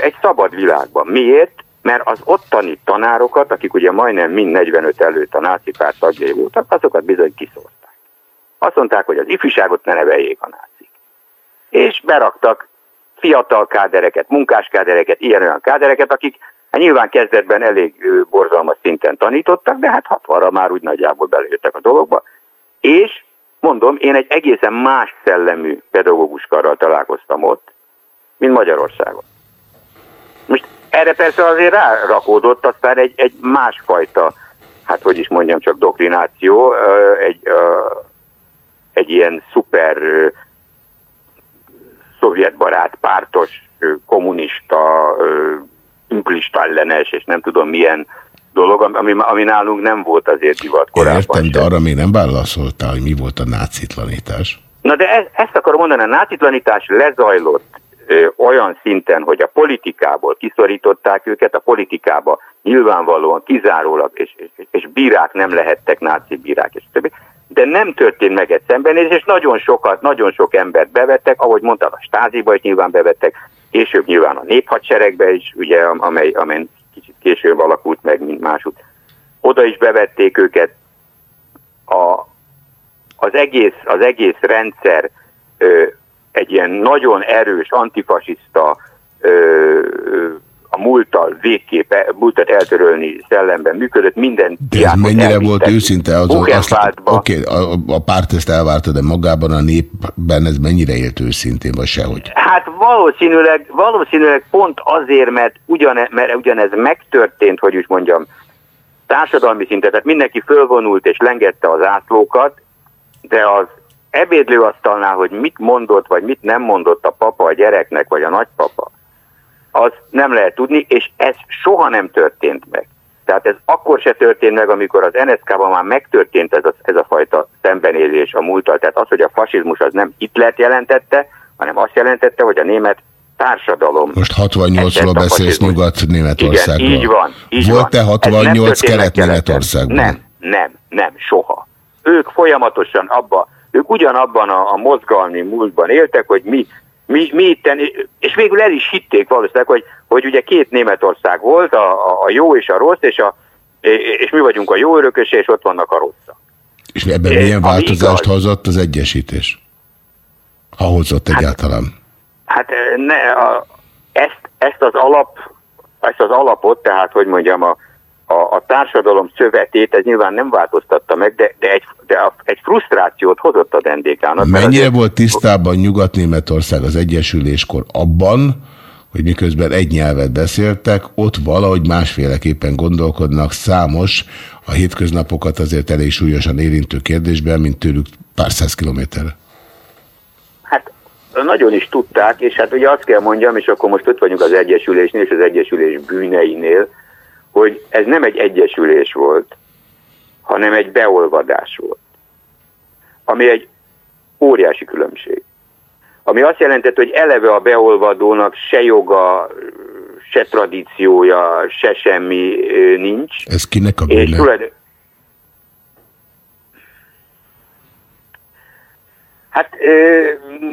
egy szabad világban. Miért? mert az ottani tanárokat, akik ugye majdnem mind 45 előtt a náci párt tagjai voltak, azokat bizony kiszórták. Azt mondták, hogy az ifjúságot ne neveljék a nácik. És beraktak fiatal kádereket, munkáskádereket, ilyen-olyan kádereket, akik hát nyilván kezdetben elég borzalmas szinten tanítottak, de hát 60-ra már úgy nagyjából belejöttek a dologba. És mondom, én egy egészen más szellemű pedagógus karral találkoztam ott, mint Magyarországon. Most erre persze azért rárakódott aztán egy, egy másfajta, hát hogy is mondjam, csak doktrináció, egy, egy ilyen szuper szovjetbarát, pártos, kommunista, inklista ellenes, és nem tudom milyen dolog, ami, ami nálunk nem volt azért divat korábban. Értem, de arra még nem válaszoltál, hogy mi volt a nácitlanítás. Na de ez, ezt akarom mondani, a nácitlanítás lezajlott olyan szinten, hogy a politikából kiszorították őket, a politikába nyilvánvalóan kizárólag, és, és, és bírák nem lehettek náci bírák, és többi. De nem történt meg egy szembenézés, és nagyon sokat, nagyon sok embert bevettek, ahogy mondtad, a stáziba is nyilván bevettek, később nyilván a néphadseregbe is, ugye, amely, amely kicsit később alakult meg, mint másút. Oda is bevették őket. A, az, egész, az egész rendszer egy ilyen nagyon erős antifasiszta ö, a múlttal végképp, múltat eltörölni szellemben működött, minden De ez mennyire volt őszinte? Az, azt, oké, a, a párt ezt elvárta, de magában a népben ez mennyire élt őszintén, vagy sehogy? Hát valószínűleg, valószínűleg pont azért, mert, ugyane, mert ugyanez megtörtént, hogy úgy mondjam, társadalmi szinten, tehát mindenki fölvonult és lengette az átlókat, de az ebédlőasztalnál, hogy mit mondott, vagy mit nem mondott a papa a gyereknek, vagy a nagypapa, az nem lehet tudni, és ez soha nem történt meg. Tehát ez akkor se történt meg, amikor az NSZK-ban már megtörtént ez a, ez a fajta szembenézés a múlttal. Tehát az, hogy a fasizmus az nem Hitlert jelentette, hanem azt jelentette, hogy a német társadalom. Most 68-ról beszélsz Nyugat-Németországról. Igen, így van. Így Volt-e van. Ez nem 68 történt meg Kelet-Németországban? Nem, nem, nem, soha. Ők folyamatosan abba, ők ugyanabban a, a mozgalmi múltban éltek, hogy mi, mi, mi itten, és végül el is hitték valószínűleg, hogy, hogy ugye két Németország volt, a, a, jó és a rossz, és, a, és mi vagyunk a jó örököse, és ott vannak a rosszak. És ebben milyen változást hozott az egyesítés? Ha hozott egyáltalán. Hát eh, ne, a, ezt, ezt, az alap, ezt az alapot, tehát hogy mondjam, a, a, a társadalom szövetét, ez nyilván nem változtatta meg, de, de, egy, de a, egy frusztrációt hozott a NDK-nak. Mennyire volt tisztában Nyugat-Németország az egyesüléskor abban, hogy miközben egy nyelvet beszéltek, ott valahogy másféleképpen gondolkodnak számos, a hétköznapokat azért elég súlyosan érintő kérdésben, mint tőlük pár száz kilométerre. Nagyon is tudták, és hát ugye azt kell mondjam, és akkor most ott vagyunk az Egyesülésnél és az Egyesülés bűneinél, hogy ez nem egy egyesülés volt, hanem egy beolvadás volt. Ami egy óriási különbség. Ami azt jelentett, hogy eleve a beolvadónak se joga, se tradíciója, se semmi nincs. Ez kinek a És bűne? tulajdon... Hát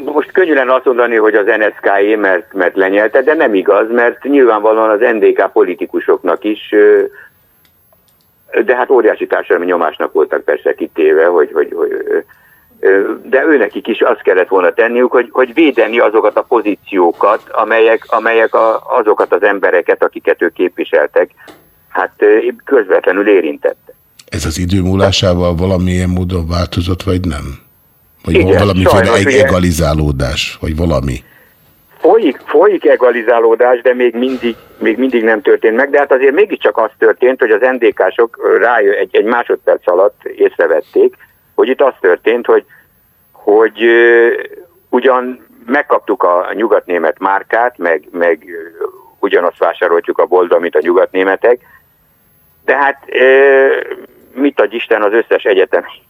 most könnyű lenne azt mondani, hogy az NSZK-é, mert, mert lenyelte, de nem igaz, mert nyilvánvalóan az NDK politikusoknak is, de hát óriási társadalmi nyomásnak voltak persze kitéve, hogy, hogy, hogy de őnekik is azt kellett volna tenniük, hogy, hogy védeni azokat a pozíciókat, amelyek, amelyek a, azokat az embereket, akiket ők képviseltek, hát közvetlenül érintette. Ez az idő múlásával valamilyen módon változott, vagy nem? Vagy Igen, valamiféle sajnos, egy egalizálódás, vagy valami? Folyik, folyik egalizálódás, de még mindig, még mindig nem történt meg, de hát azért mégiscsak az történt, hogy az NDK-sok rájö egy, egy másodperc alatt észrevették, hogy itt az történt, hogy, hogy ö, ugyan megkaptuk a nyugatnémet márkát, meg, meg ugyanazt vásároljuk a boltban, mint a nyugatnémetek, de hát ö, mit adj Isten az összes egyetemi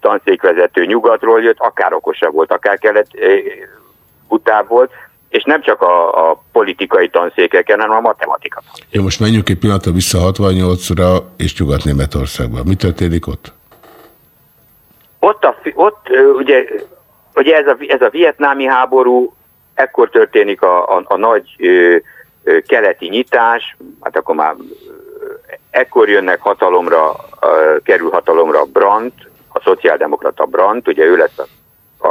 tanszékvezető nyugatról jött, akár okosabb volt, akár kelet utább volt, és nem csak a, a politikai tanszékeken, hanem a matematika. Jó, most menjünk egy pillanatra vissza 68-ra és Nyugat-Németországba. Mi történik ott? Ott, a, ott ugye, ugye ez, a, ez a vietnámi háború, ekkor történik a, a, a nagy ö, ö, keleti nyitás, hát akkor már ekkor jönnek hatalomra, kerül hatalomra Brandt, a szociáldemokrata Brandt, ugye ő lesz, a,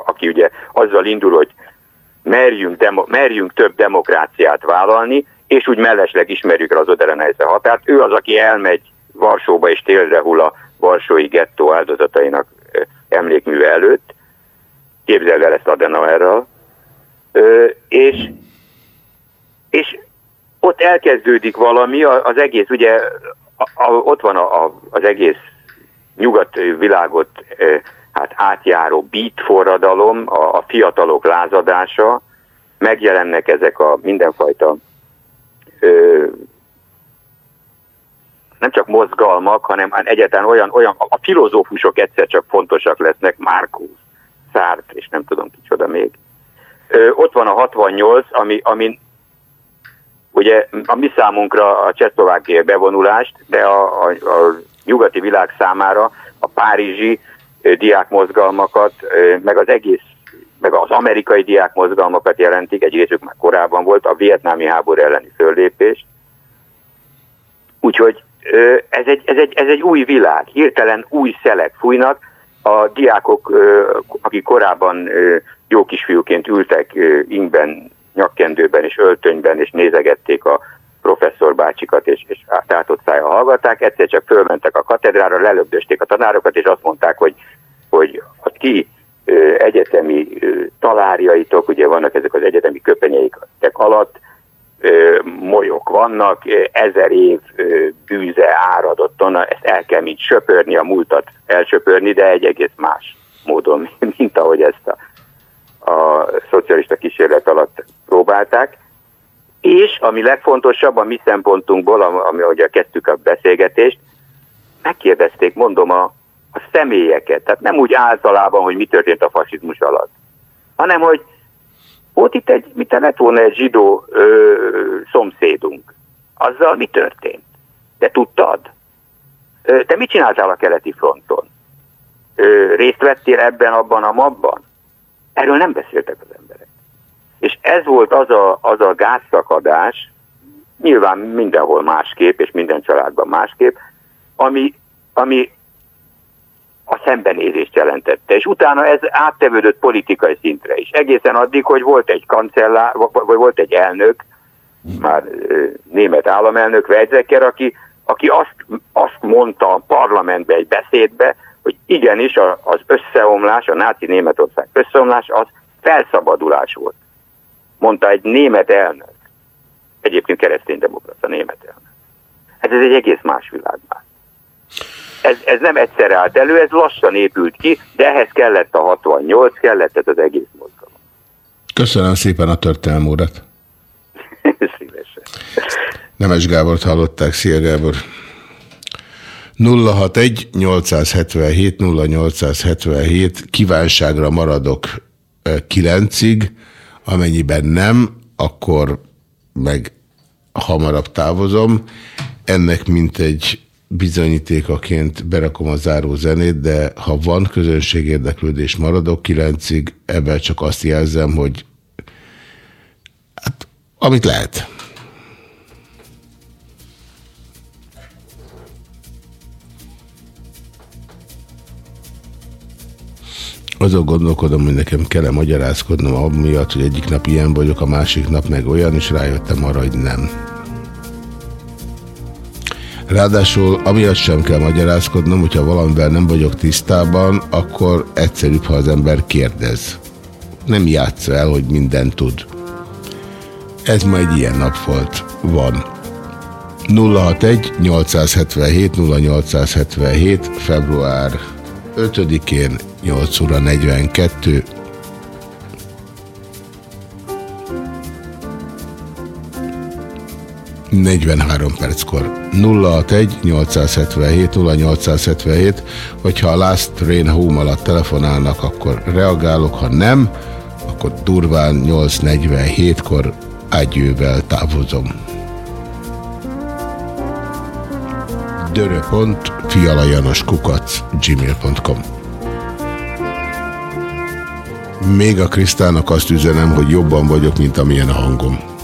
aki ugye azzal indul, hogy merjünk, demo, merjünk több demokráciát vállalni, és úgy mellesleg ismerjük el az Oderenejsze határt. Ő az, aki elmegy Varsóba és télre hull a Varsói gettó áldozatainak emlékműve előtt. Képzeld el ezt Adenauerrel. Ö, és, és ott elkezdődik valami, az egész, ugye a, a, ott van a, a, az egész nyugat világot ö, hát átjáró beat forradalom, a, a fiatalok lázadása, megjelennek ezek a mindenfajta ö, nem csak mozgalmak, hanem hát egyáltalán olyan, olyan, a filozófusok egyszer csak fontosak lesznek, Marcus, Sartre, és nem tudom kicsoda még. Ö, ott van a 68, ami, ami ugye a mi számunkra a csehszlovákiai bevonulást, de a, a, a nyugati világ számára a párizsi diákmozgalmakat, meg az egész, meg az amerikai diákmozgalmakat jelentik, egy részük már korábban volt, a vietnámi háború elleni föllépés. Úgyhogy ez egy, ez, egy, ez egy új világ, hirtelen új szelek fújnak, a diákok, akik korábban jó kisfiúként ültek ingben, nyakkendőben és öltönyben, és nézegették a professzor bácsikat, és, és tátott szája hallgatták, egyszer csak fölmentek a katedrára, lelöbdösték a tanárokat, és azt mondták, hogy, hogy a ti ö, egyetemi ö, talárjaitok, ugye vannak ezek az egyetemi köpenyeik alatt, ö, molyok vannak, ezer év bűze áradott onnan, ezt el kell mind söpörni, a múltat elsöpörni, de egy egész más módon, mint ahogy ezt a, a szocialista kísérlet alatt próbálták. És ami legfontosabb a mi szempontunkból, am- ami ugye kezdtük a beszélgetést, megkérdezték, mondom, a, a személyeket, tehát nem úgy általában, hogy mi történt a fasizmus alatt, hanem hogy volt itt egy, mit lett volna egy zsidó ö, szomszédunk. Azzal mi történt? Te tudtad? Te mit csináltál a keleti fronton? Ö, részt vettél ebben, abban, amabban? Erről nem beszéltek az emberek. És ez volt az a, az a gázszakadás, nyilván mindenhol másképp, és minden családban másképp, ami, ami a szembenézést jelentette. És utána ez áttevődött politikai szintre is. Egészen addig, hogy volt egy kancellár, vagy volt egy elnök, már német államelnök, Weizsäcker, aki, aki azt, azt mondta a parlamentbe egy beszédbe, hogy igenis a, az összeomlás, a náci Németország összeomlás az felszabadulás volt. Mondta egy német elnök. Egyébként kereszténydemokrata német elnök. Hát ez egy egész más világ már. Ez, ez nem egyszerre állt elő, ez lassan épült ki, de ehhez kellett a 68, kellett ez az egész mozgalom. Köszönöm szépen a történelmódat. Szívesen. Nemes Gábort hallották, szia Gábor. 061 877 0877 kívánságra maradok 9-ig, amennyiben nem, akkor meg hamarabb távozom. Ennek mint egy bizonyítékaként berakom a záró zenét, de ha van közönségérdeklődés, maradok 9-ig, ebben csak azt jelzem, hogy hát, amit lehet. Azon gondolkodom, hogy nekem kell-e magyarázkodnom amiatt, hogy egyik nap ilyen vagyok, a másik nap meg olyan, és rájöttem arra, hogy nem. Ráadásul amiatt sem kell magyarázkodnom, hogyha valamivel nem vagyok tisztában, akkor egyszerűbb, ha az ember kérdez. Nem játsza el, hogy mindent tud. Ez ma egy ilyen nap volt. Van. 061 877 0877 február 5-én 8 óra 42 43 perckor. 061 877 0877 hogyha a Last Train Home alatt telefonálnak, akkor reagálok, ha nem, akkor durván 847-kor ágyővel távozom. dörö.fialajanoskukac gmail.com Még a Krisztának azt üzenem, hogy jobban vagyok, mint amilyen a hangom.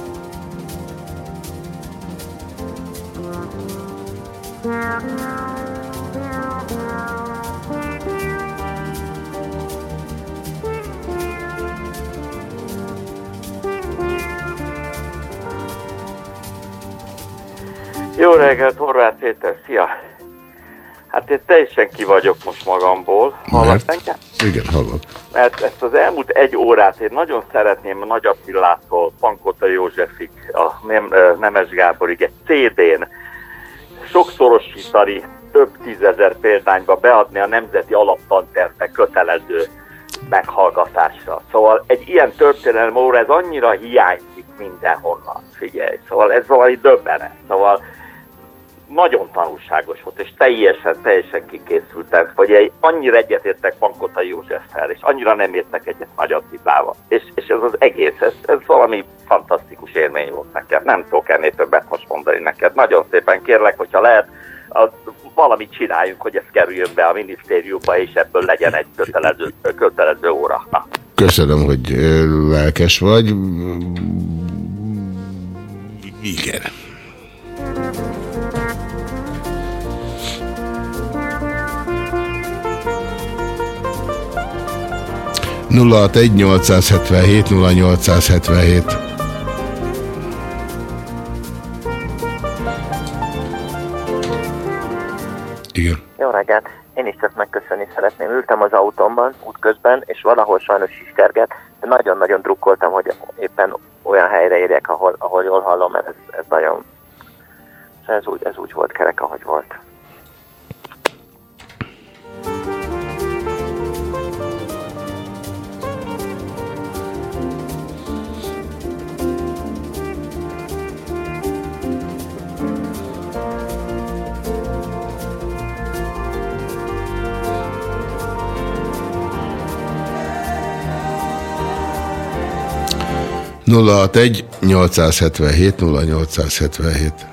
Én teljesen ki vagyok most magamból. Hallasz engem? Igen, hallok. Mert ezt az elmúlt egy órát én nagyon szeretném a Nagy Attilától, Pankota Józsefig, a Nem, Nemes Gáborig egy CD-n sokszorosítani több tízezer példányba beadni a Nemzeti Alaptantervbe kötelező meghallgatásra. Szóval egy ilyen történelem óra, ez annyira hiányzik mindenhonnan, figyelj. Szóval ez valami döbbenet. Szóval nagyon tanulságos volt, és teljesen, teljesen kikészültem, hogy annyira egyetértek Pankota Józseffel, és annyira nem értek egyet Nagy Attilával. És, és ez az egész, ez, ez valami fantasztikus élmény volt nekem. Nem tudok ennél többet most mondani neked. Nagyon szépen kérlek, hogyha lehet, az, valamit csináljunk, hogy ez kerüljön be a minisztériumba, és ebből legyen egy kötelező, kötelező óra. Na. Köszönöm, hogy lelkes vagy. Igen. Nulla egy 877 0877 Igen. Jó reggelt! Én is csak megköszönni szeretném. Ültem az autómban útközben, és valahol sajnos iskerget, de nagyon-nagyon drukkoltam, hogy éppen olyan helyre érjek, ahol, ahol jól hallom, mert ez, ez nagyon... Ez úgy, ez úgy volt kerek, ahogy volt. Nulla egy 877 0877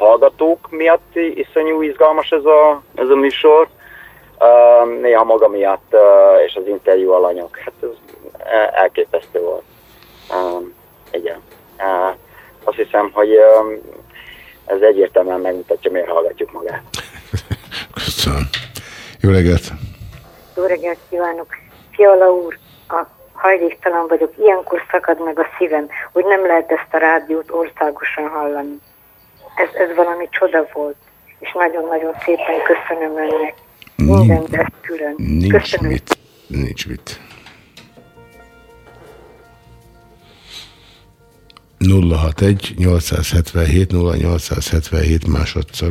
Hallgatók miatt iszonyú izgalmas ez a, ez a műsor, um, néha maga miatt uh, és az interjú alanyok. Hát ez uh, elképesztő volt. Um, igen. Uh, azt hiszem, hogy um, ez egyértelműen megmutatja, miért hallgatjuk magát. Köszönöm. Jó reggelt! Jó reggelt kívánok! Fiala úr, a hajléktalan vagyok, ilyenkor szakad meg a szívem, hogy nem lehet ezt a rádiót országosan hallani. Ez, ez valami csoda volt, és nagyon-nagyon szépen köszönöm önnek. Minden ezt külön. Nincs Köszönöm. mit. Nincs mit. 061 877 0877 másodszor.